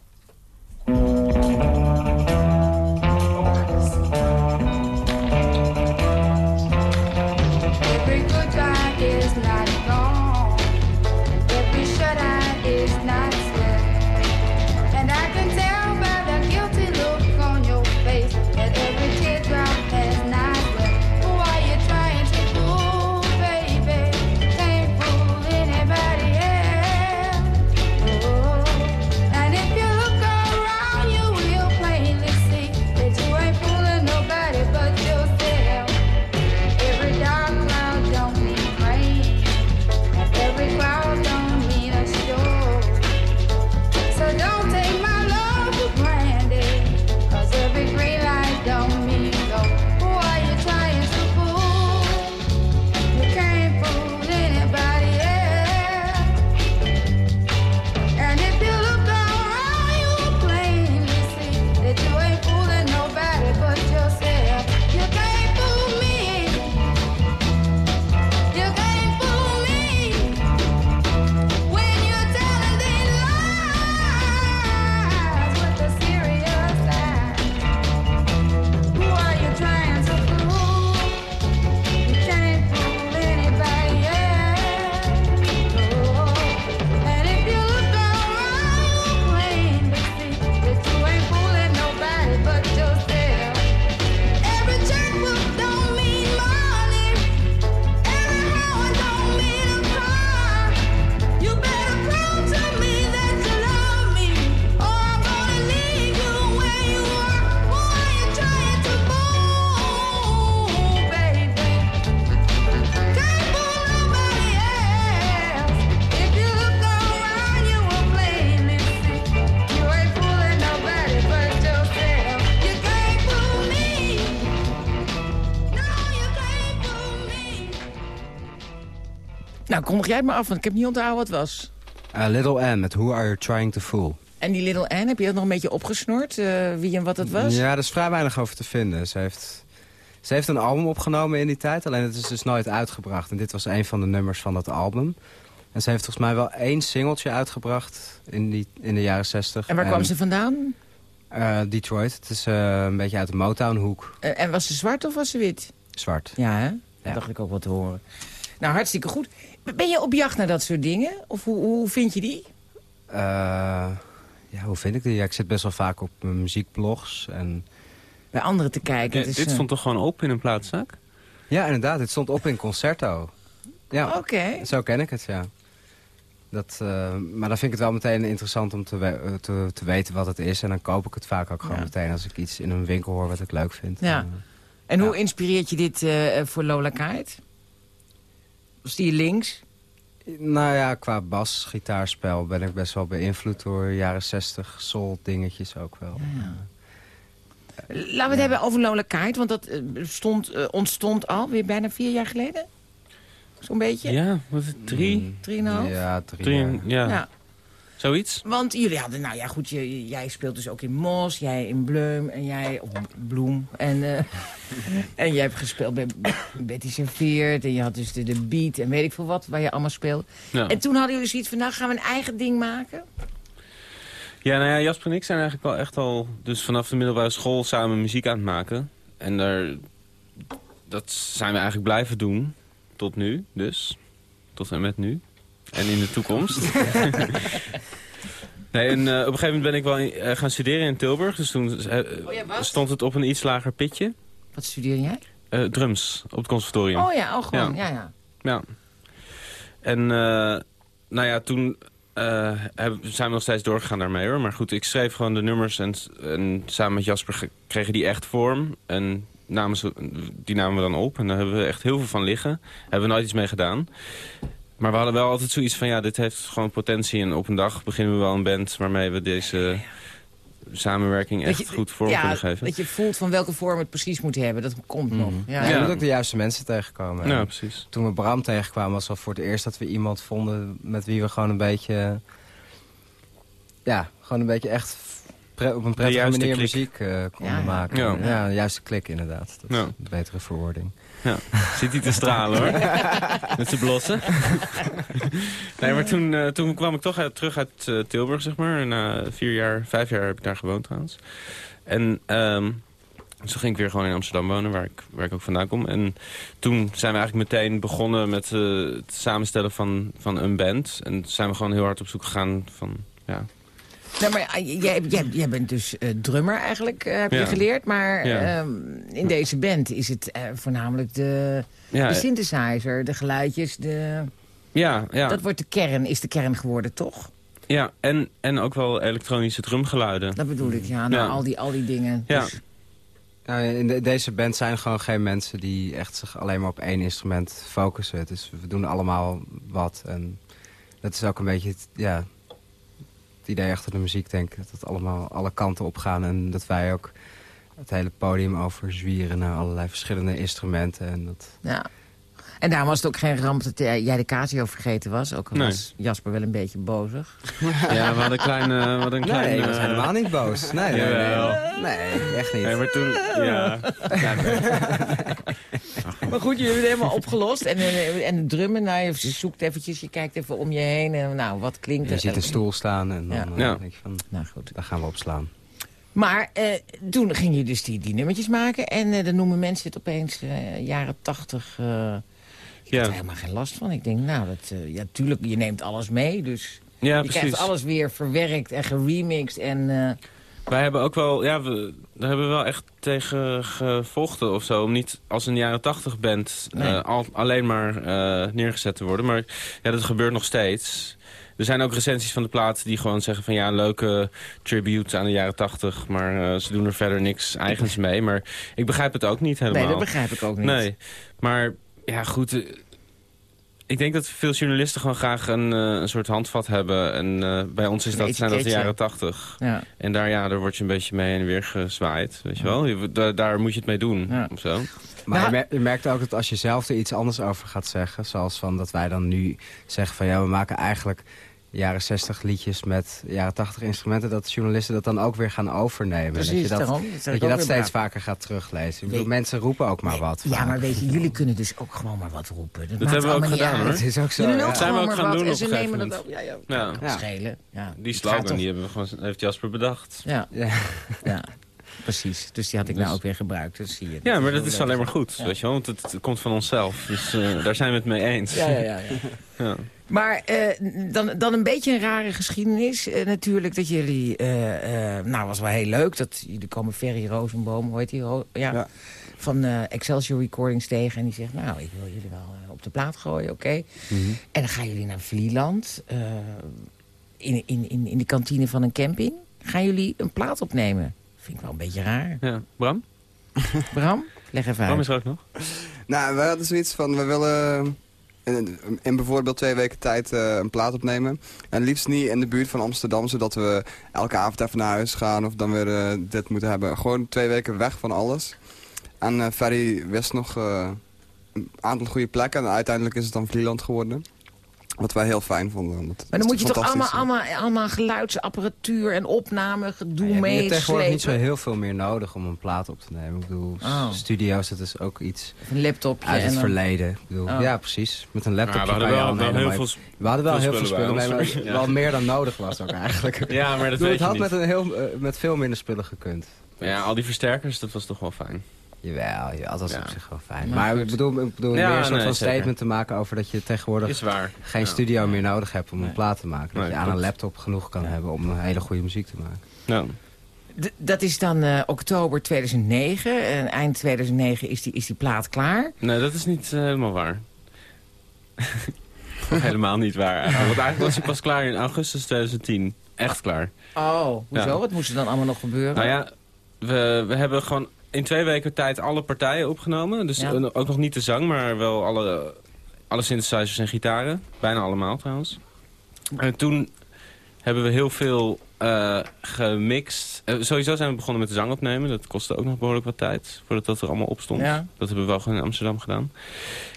Kondig jij het maar af, want ik heb niet onthouden wat het was. Eh, Little Anne met Who Are You Trying To Fool. En die Little Anne, heb je dat nog een beetje opgesnord? eh, wie en wat het was? Ja, er is vrij weinig over te vinden. Ze heeft, ze heeft een album opgenomen in die tijd, alleen het is dus nooit uitgebracht. En dit was een van de nummers van dat album. En ze heeft volgens mij wel één singeltje uitgebracht in, die, in de jaren 60. En waar kwam ze vandaan? Eh, Detroit. Het is een beetje uit de Motown-hoek. En was ze zwart of was ze wit? Zwart. Ja, hè? Dat dacht ik ook wel te horen. Nou, hartstikke goed. Ben je op jacht naar dat soort dingen? Of hoe, hoe vind je die? Eh, ja, hoe vind ik die? Ja, ik zit best wel vaak op mijn muziekblogs. En... Bij anderen te kijken. Ja, is, dit eh, stond toch gewoon op in een plaatszaak? Ja, inderdaad. Het stond op in Concerto. Ja, Oké. zo ken ik het, ja. Dat, eh, maar dan vind ik het wel meteen interessant om te, we- eh, te, te weten wat het is. En dan koop ik het vaak ook gewoon Ja. meteen als ik iets in een winkel hoor wat ik leuk vind. Ja. En hoe Ja. inspireert je dit eh, voor Lola Kite? Was die links? nou ja, qua bas, gitaarspel ben ik best wel beïnvloed door jaren 60 soul dingetjes ook wel. Laten we het hebben over Lola Kite, want dat eh, stond, eh, ontstond al weer bijna vier jaar geleden. Zo'n beetje? Ja, wat is het? Drie? Mm, Drieënhalf? Ja, drie Drie, jaar. ja. Ja. Zoiets? Want jullie hadden, nou ja goed, je- jij speelt dus ook in Mos, jij in Bleum en jij, of Bloem. En, eh, en jij hebt gespeeld bij Betty Serveert en je had dus de, de beat en weet ik veel wat, waar je allemaal speelt. Ja. En toen hadden jullie zoiets van, nou gaan we een eigen ding maken? Ja, nou ja, Jasper en ik zijn eigenlijk wel echt al... dus vanaf de middelbare school samen muziek aan het maken. En daar, dat zijn we eigenlijk blijven doen. Tot nu, dus. Tot en met nu. En in de toekomst. Nee, en eh, op een gegeven moment ben ik wel eh, gaan studeren in Tilburg. Dus toen eh, Oh ja, stond het op een iets lager pitje. Wat studeer jij? Drums op het conservatorium. Oh ja, oh gewoon, Ja. ja, ja. Ja. En nou ja, toen heb- zijn we nog steeds doorgegaan daarmee hoor. Maar goed, ik schreef gewoon de nummers en, en samen met Jasper ge- kregen die echt vorm. En namen ze, die namen we dan op en daar hebben we echt heel veel van liggen. Hebben we nooit iets mee gedaan. Maar we hadden wel altijd zoiets van, ja, dit heeft gewoon potentie. En op een dag beginnen we wel een band waarmee we deze samenwerking echt je- goed vorm ja, kunnen geven. dat je voelt van welke vorm het precies moet hebben. Dat komt nog. Ja, Ja, je moet ook de juiste mensen tegenkomen. Ja, precies. Toen we Bram tegenkwamen was al voor het eerst dat we iemand vonden... met wie we gewoon een beetje... Ja, gewoon een beetje echt op een prettige manier klik. muziek eh, konden Ja, ja. maken. Ja. Ja. de juiste klik inderdaad. Dat is een betere verwoording. Ja, zit hij te stralen hoor. Met zijn blossen. nee, maar toen, eh, toen kwam ik toch uit, terug uit eh, Tilburg, zeg maar. Na vier jaar, vijf jaar heb ik daar gewoond trouwens. En ehm dus toen ging ik weer gewoon in Amsterdam wonen, waar ik, waar ik ook vandaan kom. En toen zijn we eigenlijk meteen begonnen met eh, het samenstellen van, van een band. En zijn we gewoon heel hard op zoek gegaan van... Ja, Nou, maar ah, jij, jij, jij bent dus eh, drummer eigenlijk, eh, heb je geleerd. Maar Ja. ehm, in deze band is het eh, voornamelijk de, ja, de synthesizer, de geluidjes. De, ja, ja, Dat wordt de kern, is de kern geworden, toch? ja en, en ook wel elektronische drumgeluiden. Dat bedoel ik, ja. Nou, Ja. Al, die, al die dingen. Ja. Dus- Ja, in de- deze band zijn gewoon geen mensen die echt zich alleen maar op één instrument focussen. Dus we doen allemaal wat. En dat is ook een beetje het, ja, het idee achter de muziek, denk ik. Dat het allemaal alle kanten op gaan. En dat wij ook het hele podium overzwieren naar allerlei verschillende instrumenten. En dat, ja. En daarom was het ook geen ramp dat jij de Casio vergeten was. Ook al Nee. was Jasper wel een beetje bozig. Ja, we hadden een klein... eh, we hadden een klein nee, ik was eh, helemaal niet boos. Nee, nee, Jawel. nee. Nee, echt niet. Nee, maar toen... Ja. Maar goed, jullie hebben het helemaal opgelost. En, eh, en drummen, nou, je zoekt eventjes, je kijkt even om je heen. En, nou, wat klinkt Je er? ziet een stoel staan en dan Ja. eh, denk je van, Nou goed. daar gaan we op slaan. Maar eh, toen ging je dus die, die nummertjes maken. En eh, dan noemen mensen het opeens eh, jaren tachtig. eh ik Ja. had er helemaal geen last van. Ik denk, nou, dat, eh, ja, tuurlijk, je neemt alles mee. Dus Ja, je precies. krijgt alles weer verwerkt en geremixed. En, eh, Wij hebben ook wel, ja, we, daar hebben we wel echt tegen gevochten of zo. Om niet als een jaren tachtig band eh, al, alleen maar eh, neergezet te worden. Maar ja, dat gebeurt nog steeds. Er zijn ook recensies van de plaat die gewoon zeggen van... ja, leuke tribute aan de jaren tachtig, maar eh, ze doen er verder niks eigens mee. Maar ik begrijp het ook niet helemaal. nee, dat begrijp ik ook niet. Nee, maar ja, goed. Ik denk dat veel journalisten gewoon graag een, eh, een soort handvat hebben. En eh, bij ons is dat, zijn dat de jaren tachtig. Ja. En daar, ja, daar word je een beetje mee en weer gezwaaid, weet je wel. Je- daar, daar moet je het mee doen, Ja. of zo. Maar Nou- je, mer- je merkt ook dat als je zelf er iets anders over gaat zeggen... zoals van dat wij dan nu zeggen van... ja, we maken eigenlijk jaren 60 liedjes met jaren 80 instrumenten... dat journalisten dat dan ook weer gaan overnemen. Precies, dat je dat, daarom. Dat je dat steeds braaf. vaker gaat teruglezen. Ik bedoel, Nee. mensen roepen ook maar wat. Ja, vaak. maar weet je, jullie kunnen dus ook gewoon maar wat roepen. Dat, hebben we ook gedaan, hoor. Dat is ook zo. Jullie ja. ook zijn we ook gaan wat doen en op ze een gegeven nemen dat moment. ook. Ja, ja, Ja. Ja. schelen. Ja, Die slogan die hebben we gewoon, heeft Jasper bedacht. Ja, Ja. precies. Dus die had ik nou Dus- ook weer gebruikt. Dat zie je. Ja, maar dat is alleen maar goed, weet je wel. Want het, het komt van onszelf. Dus eh, daar zijn we het mee eens. Ja, ja, ja. ja. Maar eh, dan, dan een beetje een rare geschiedenis eh, natuurlijk. Dat jullie, eh, nou was wel heel leuk. Dat, jullie komen Ferry Rosenboom, hoe heet die? Ro- ja, Ja. Van Excelsior Recordings tegen. En die zegt, nou, ik wil jullie wel op de plaat gooien, oké. Mhm. En dan gaan jullie naar Vlieland. in, in, in, in de kantine van een camping. Gaan jullie een plaat opnemen? Vind ik wel een beetje raar. Ja. Bram? Bram, leg even Bram uit. is er ook nog? Nou, we hadden zoiets van, we willen in, in bijvoorbeeld twee weken tijd eh, een plaat opnemen. En liefst niet in de buurt van Amsterdam, zodat we elke avond even naar huis gaan of dan weer eh, dit moeten hebben. Gewoon twee weken weg van alles. En eh Ferry wist nog eh, een aantal goede plekken en uiteindelijk is het dan Vlieland geworden. Wat wij heel fijn vonden. Maar dan is moet je toch allemaal, allemaal, allemaal geluidsapparatuur en opname, gedoe Je hebt mee tegenwoordig niet zo heel veel meer nodig om een plaat op te nemen. Ik bedoel, Oh. studio's, dat is ook iets Een laptopje. uit en het dan- verleden. Ik bedoel, Oh. Ja, precies. Met een laptop Ja, we kan hadden je wel, heel veel... We hadden wel heel veel spullen bij maar wel Ja. meer dan nodig was ook eigenlijk. Ja, maar dat Ik bedoel, weet het je had niet. met, een heel, eh, met veel minder spullen gekund. Ja, al die versterkers, dat was toch wel fijn. Jawel, ja, dat is Ja. op zich wel fijn. Maar ik bedoel, ik bedoel Ja, meer een soort nee, van zeker. statement te maken over dat je tegenwoordig Is waar. geen Ja. studio meer nodig hebt om een plaat te maken. Dat Nee, je aan een laptop genoeg kan hebben om een hele goede muziek te maken. Ja. D- dat is dan eh, oktober 2009. En eind 2009 is die, is die plaat klaar. Nee, dat is niet eh, helemaal waar. Helemaal niet waar eigenlijk. Want eigenlijk was hij pas klaar in augustus 2010. Echt klaar. Oh, hoezo? Ja. Wat moest er dan allemaal nog gebeuren? Nou ja, we, we hebben gewoon in twee weken tijd alle partijen opgenomen. Dus Ja. eh, ook nog niet de zang, maar wel alle, alle synthesizers en gitaren. Bijna allemaal trouwens. En toen hebben we heel veel eh, gemixt. Eh, sowieso zijn we begonnen met de zang opnemen. Dat kostte ook nog behoorlijk wat tijd voordat dat er allemaal op stond. Ja. Dat hebben we wel gewoon in Amsterdam gedaan.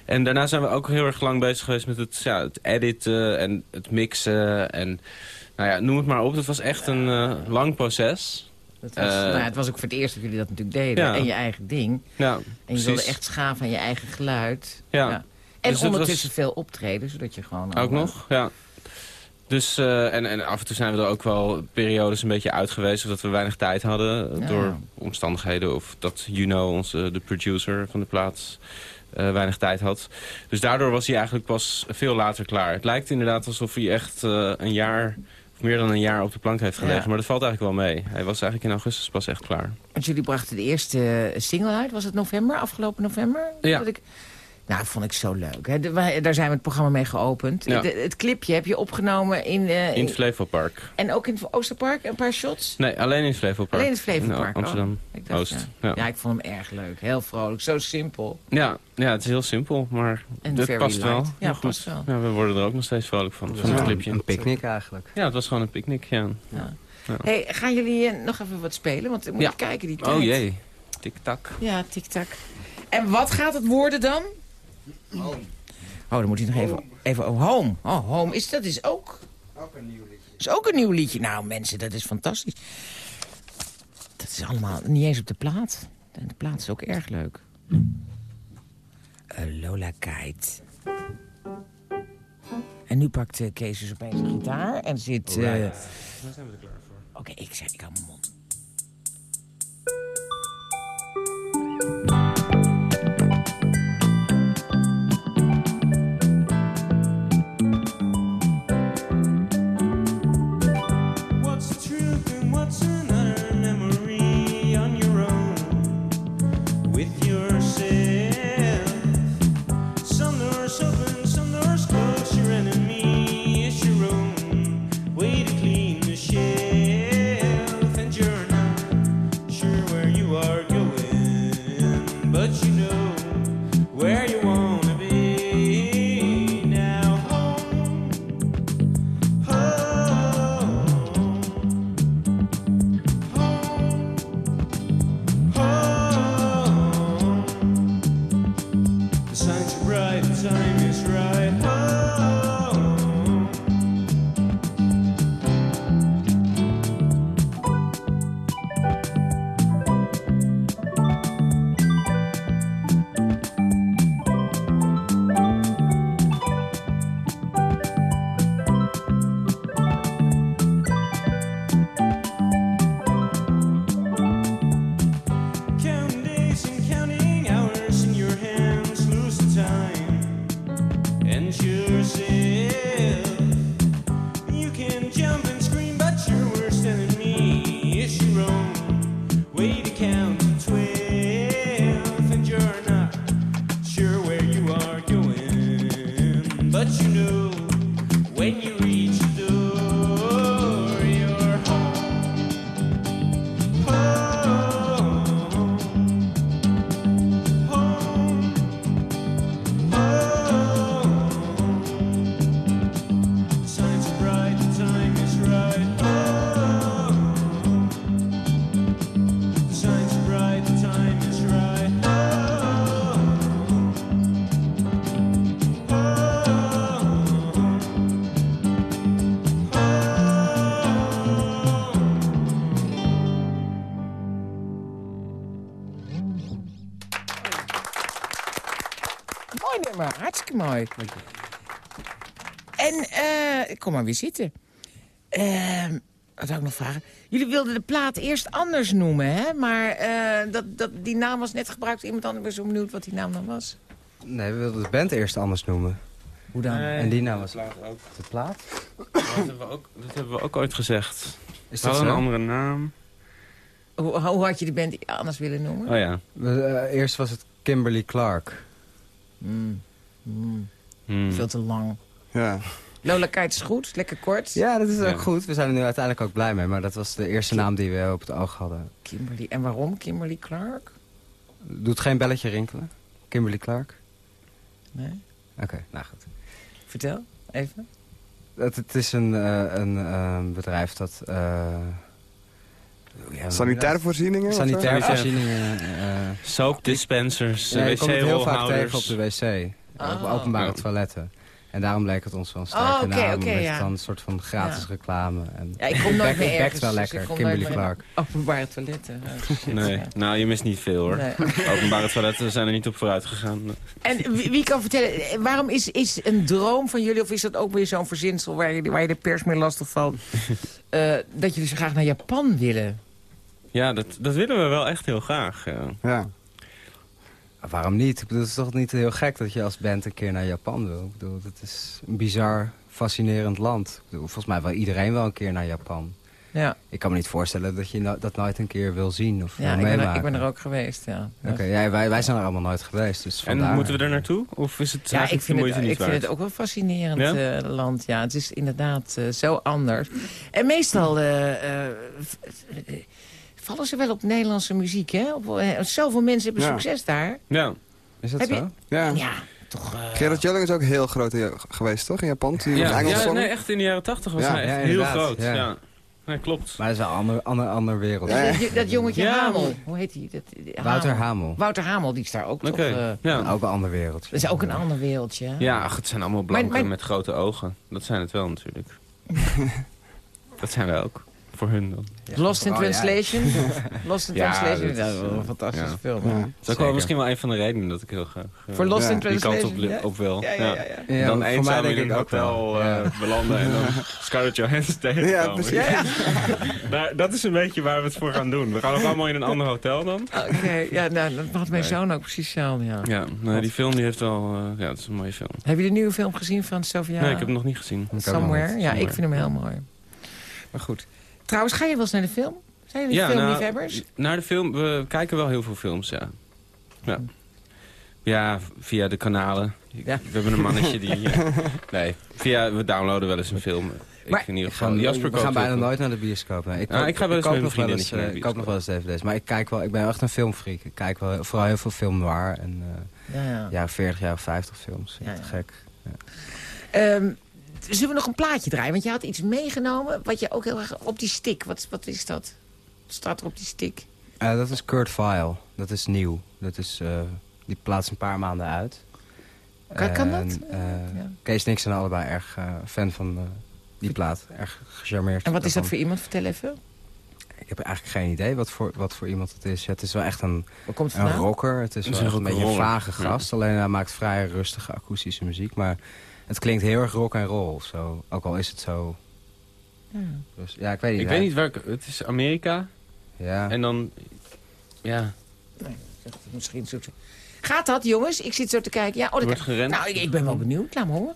En daarna zijn we ook heel erg lang bezig geweest met het, ja, het editen en het mixen. En nou ja, noem het maar op. Het was echt een lang proces. Dat was, Eh, nou, het was ook voor het eerst dat jullie dat natuurlijk deden. Ja. En je eigen ding. Ja, En je precies. wilde echt schaven aan je eigen geluid. Ja. En Dus ondertussen was- veel optreden, zodat je gewoon... Ook nog, ja. Dus, eh, en, en af en toe zijn we er ook wel periodes een beetje uit geweest... omdat we weinig tijd hadden eh, Ja. door omstandigheden... of dat Juno, onze, de producer van de plaats, weinig tijd had. Dus daardoor was hij eigenlijk pas veel later klaar. Het lijkt inderdaad alsof hij echt een jaar... meer dan een jaar op de plank heeft gelegen. Ja. Maar dat valt eigenlijk wel mee. Hij was eigenlijk in augustus pas echt klaar. Want jullie brachten de eerste single uit. Was het november? Afgelopen november? Ja. Dat ik... Nou, dat vond ik zo leuk. Hè. De- wij- daar zijn we het programma mee geopend. Ja. De- het clipje heb je opgenomen in... eh, In het Flevopark. en ook in het Oosterpark, een paar shots? Nee, alleen in het Flevopark. Alleen in het Flevopark, Amsterdam. oh. Dacht, Oost. Ja. Ja. Ja. ik vond hem erg leuk. Heel vrolijk. Zo simpel. Ja, ja, het is heel simpel, maar En het past wel. Ja, goed. past wel. Ja, we worden er ook nog steeds vrolijk van, van Ja, het clipje. Een picknick eigenlijk. Ja, het was gewoon een picknick, ja. Ja. Ja. Hey, gaan jullie eh, nog even wat spelen? Want ik moet kijken die tijd. Oh jee, tik-tak. Ja, tik-tak. En wat gaat het worden dan? Oh, dan moet hij nog even... even oh, home. Oh, home. Is, dat is ook... Ook een nieuw liedje. is ook een nieuw liedje. Nou, mensen, dat is fantastisch. Dat is allemaal niet eens op de plaat. En de plaat is ook erg leuk. Uh, Lola Kite. En nu pakt uh, Kees dus opeens een gitaar en zit... Uh... Daar zijn we er klaar voor. Oké, ik zeg, ik hou mijn mond. Weer zitten. Ehm, Wat zou ik nog vragen? Jullie wilden de plaat eerst anders noemen, hè? Maar eh, dat, dat, die naam was net gebruikt. Iemand anders was zo benieuwd wat die naam dan was. Nee, we wilden de band eerst anders noemen. Hoe dan? En die naam was plaat ook. de plaat. Dat hebben we ook, dat hebben we ook ooit gezegd. Is dat een andere naam. Hoe, hoe had je de band anders willen noemen? Oh ja. We, eh, eerst was het Kimberly Clark. Mm, mm, Hmm. veel te lang. Ja. Lola Kite is goed, lekker kort. Ja, dat is Ja. ook goed. We zijn er nu uiteindelijk ook blij mee. Maar dat was de eerste naam die we op het oog hadden. Kimberly. En waarom Kimberly Clark? Doet geen belletje rinkelen? Kimberly Clark? Nee? Oké, nou goed. Vertel, even. Het, het is een, eh, een eh, bedrijf dat... eh, ja, hoe Sanitaire voorzieningen? Sanitaire voorzieningen. eh, Soap dispensers, ja, het heel vaak tegen op wc-rolhouders. de wc. Op Oh. openbare toiletten. En daarom bleek het ons wel een sterke Oh, oké, naam. ja. het dan een soort van gratis Ja. reclame. En Ja, ik kom nooit het meer ergens. wel dus lekker, ik kom Kimberly nooit Clark. Openbare toiletten. Oh, shit, Nee, ja. nou je mist niet veel hoor. Nee. Openbare toiletten zijn er niet op vooruit gegaan. En wie, wie kan vertellen, eh, waarom is, is een droom van jullie... of is dat ook weer zo'n verzinsel waar je, waar je de pers mee lastig valt... eh, dat jullie zo graag naar Japan willen? Ja, dat, dat willen we wel echt heel graag. Ja. Waarom niet? Ik bedoel, het is toch niet heel gek dat je als band een keer naar Japan wil? Ik bedoel, het is een bizar, fascinerend land. Ik bedoel, volgens mij wil iedereen wel een keer naar Japan. Ja, Ik kan me niet voorstellen dat je dat nooit een keer wil zien of ja wil ik, ben er, ik ben er ook geweest, ja. Oké, ja, wij, wij zijn er allemaal nooit geweest, dus En vandaar. moeten we er naartoe? Of is het Ja, ik eigenlijk vind, het, moeite niet ik vind het ook wel een fascinerend Ja? eh, land. Ja, het is inderdaad eh, zo anders. En meestal eh, vallen ze wel op Nederlandse muziek, hè? Op, eh, zoveel mensen hebben Ja. succes daar. Ja. Is dat Heb je- zo? Ja. Ja, toch... eh, Gerard Joling is ook heel groot in- geweest, toch? In Japan? Die Ja, Engels ja, nee, echt in de jaren tachtig was Ja, hij echt ja, heel groot. ja. Ja. Nee, klopt. Maar het is wel een ander, ander, ander wereld. Ja. dat, dat jongetje Ja. Hamel, hoe heet hij? Dat, Wouter Hamel. Wouter Hamel, die is daar ook Oké, toch... eh, ja. Ook een ander wereld. dat is ook een ander wereldje. Ja, ach, het zijn allemaal blanken Maar- maar- met grote ogen. Dat zijn het wel natuurlijk. dat zijn wij ook. Voor hun dan. Lost in Oh, ja. Translation. Lost in Ja, Translation, dat dat is, wel een eh, fantastische ja. film. Ja. Dat is ook wel misschien wel een van de redenen dat ik heel graag eh, Voor Lost Ja. in die kant Translation. op, ja? op wil. Ja, ja, ja. ja. Ja, dan denk in ik een ook wel. hotel Ja. eh, belanden en dan Scarlett Johansson tegenkomen. Ja, precies. Ja, ja. Nou, dat is een beetje waar we het voor gaan doen. We gaan ook allemaal in een ander hotel dan. Oké, ja, nou, dat had mijn Nee. zoon ook precies hetzelfde, ja. Ja, nee, die film die heeft wel... ja, het is een mooie film. Heb je de nieuwe film gezien van Sofia? Nee, ik heb hem nog niet gezien. Somewhere? Ja, ik vind hem heel mooi. Maar goed. Trouwens, ga je wel eens naar de film? Zijn jullie nou, filmliefhebbers? naar de film, we kijken wel heel veel films, ja. Ja, ja via de kanalen. Ja. We hebben een mannetje die... nee, via, we downloaden wel eens een film. Ik in ieder Ik geval. ga, Jasper we gaan bijna nooit naar de bioscoop. Nee. Ik, Ja, koop- ik ga wel eens koop met nog een wel eens, vriendinnetje naar de eh, Ik koop nog wel eens dvd's. Maar ik, kijk wel, ik ben echt een filmfreak. Ik kijk wel, vooral heel veel film noir. En eh Ja, ja. jaren 40, jaren 50 films. Ja, ja. gek. Ehm, zullen we nog een plaatje draaien? Want je had iets meegenomen wat je ook heel erg... Op die stick, wat, wat is dat? Wat staat er op die stick? Eh, dat is Kurt Vile. Dat is nieuw. Dat is, eh, die plaatst een paar maanden uit. Kan- kan dat? En, eh, Ja. Kees en ik zijn allebei erg eh, fan van eh, die plaat. Erg gecharmeerd. En wat is dat voor iemand? Vertel even. Ik heb eigenlijk geen idee wat voor, wat voor iemand het is. Ja, het is wel echt een, komt een rocker. Het is Het is wel een beetje een vage gast. Alleen hij maakt vrij rustige akoestische muziek. Maar het klinkt heel erg rock en roll zo. Ook al is het zo... Ja. Dus, ja, ik weet niet. Ik hè. weet niet waar ik... Het is Amerika. Ja. En dan... Ja, Nee, misschien zo. Gaat dat, jongens? Ik zit zo te kijken. Ja, oh, dat wordt gerend. Nou, ik, ik ben wel benieuwd. Laat me horen.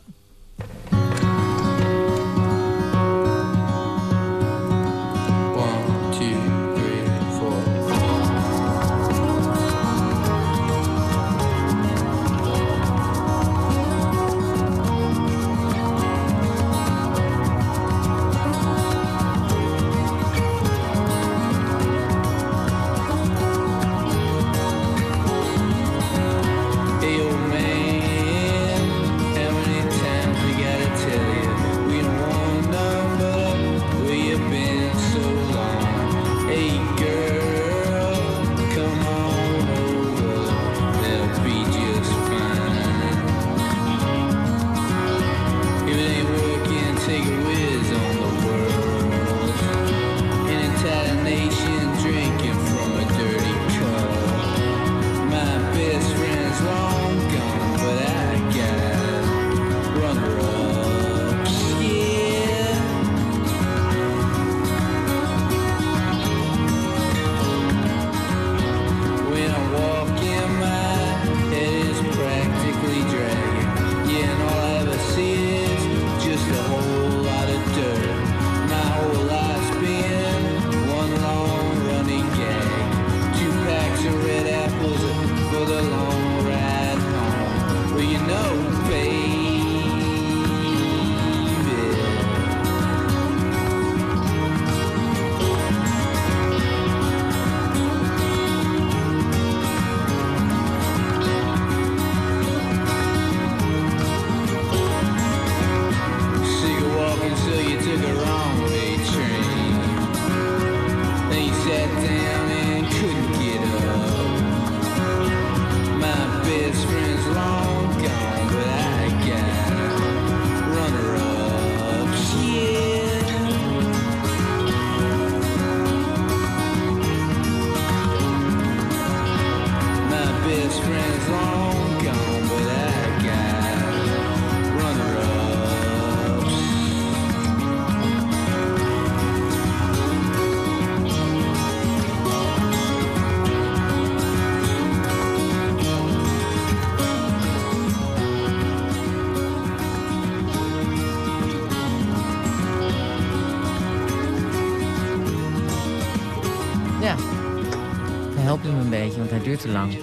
Een beetje, want hij duurt te lang.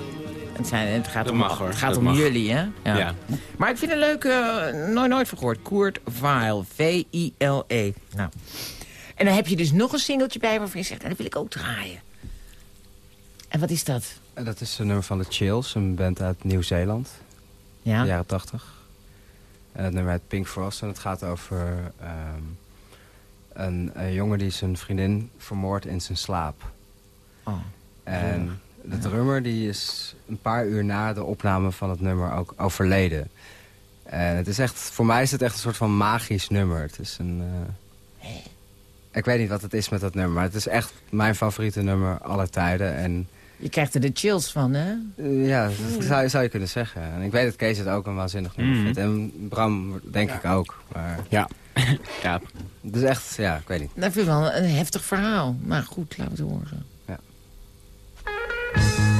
Het, zijn, het gaat Dat om, mag. Het gaat Dat om mag. jullie, hè? Ja. Maar ik vind het leuk, eh, nooit, nooit verhoord. Koert Vile, V-I-L-E. Nou. En dan heb je dus nog een singeltje bij waarvan je zegt, nou, dat wil ik ook draaien. En wat is dat? En dat is een nummer van de Chills, een band uit Nieuw-Zeeland. Ja? de jaren 80. En het nummer heet Pink Frost en het gaat over ehm, een, een jongen die zijn vriendin vermoordt in zijn slaap. Oh. En de drummer die is een paar uur na de opname van het nummer ook overleden. En het is echt, voor mij is het echt een soort van magisch nummer. Het is een... eh, ik weet niet wat het is met dat nummer, maar het is echt mijn favoriete nummer aller tijden. En Je krijgt er de chills van, hè? eh, ja, dat zou, zou je kunnen zeggen. En ik weet dat Kees het ook een waanzinnig nummer Mhm. vindt. En Bram denk ik ook. Maar Ja. ja. het is echt, ja, ik weet niet. Dat vind ik wel een heftig verhaal. Maar goed, laten we het horen. Ja.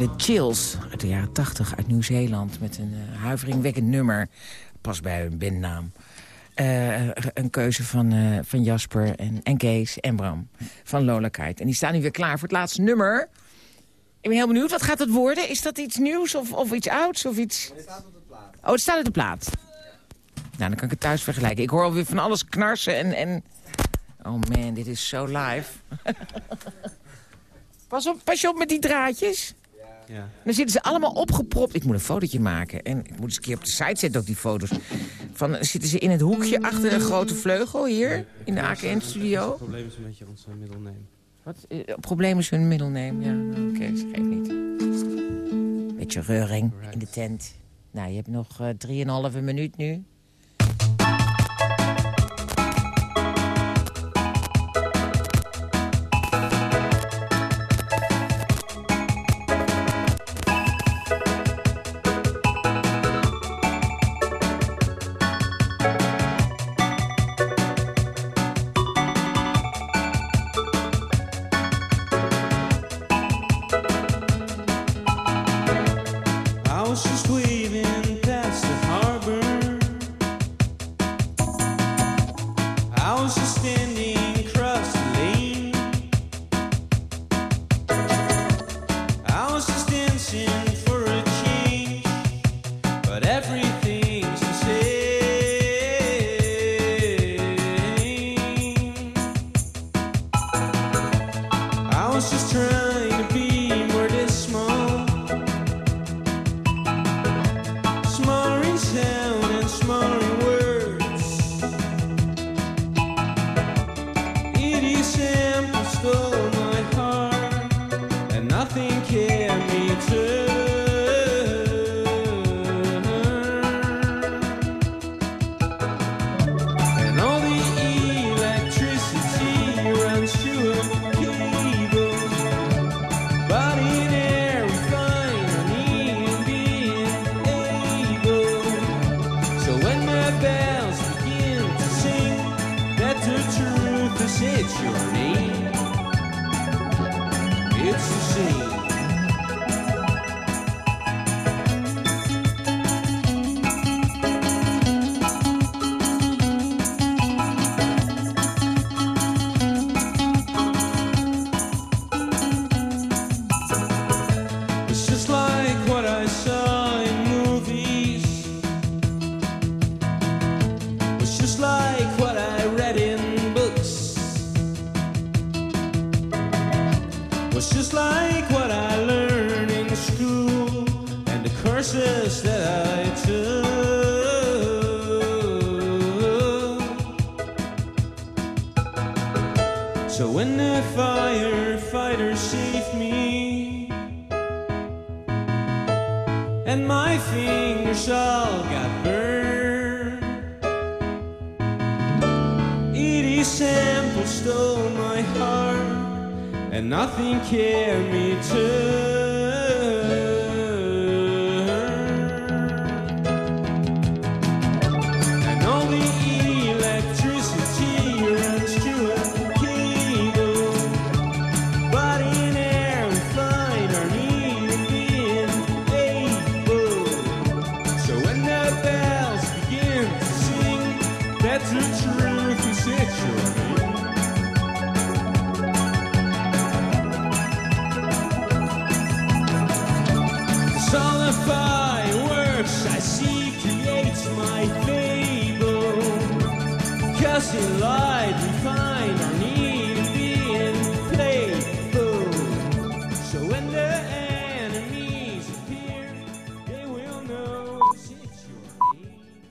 De Chills uit de jaren 80 uit Nieuw-Zeeland... met een eh, huiveringwekkend nummer. Pas bij hun bandnaam. Eh, een keuze van, eh, van Jasper en, en Kees en Bram van Lola Kite. En die staan nu weer klaar voor het laatste nummer. Ik ben heel benieuwd, wat gaat het worden? Is dat iets nieuws of, of iets ouds? Of iets... Het staat op de plaat. Oh, het staat op de plaat. Nou, dan kan ik het thuis vergelijken. Ik hoor alweer van alles knarsen en... en... Oh man, dit is zo live. pas, op, pas op met die draadjes. Ja. Dan zitten ze allemaal opgepropt. Ik moet een fotootje maken. En ik moet eens een keer op de site zetten, ook die foto's. Van, dan zitten ze in het hoekje achter een grote vleugel hier, in de AKN-studio. Het probleem is een beetje ons uh, middelneem. Wat? eh, Het probleem is hun middelneem. Ja, oké, okay, geeft niet. Beetje reuring in de tent. Nou, je hebt nog eh 3,5 minuut nu. It's a shame.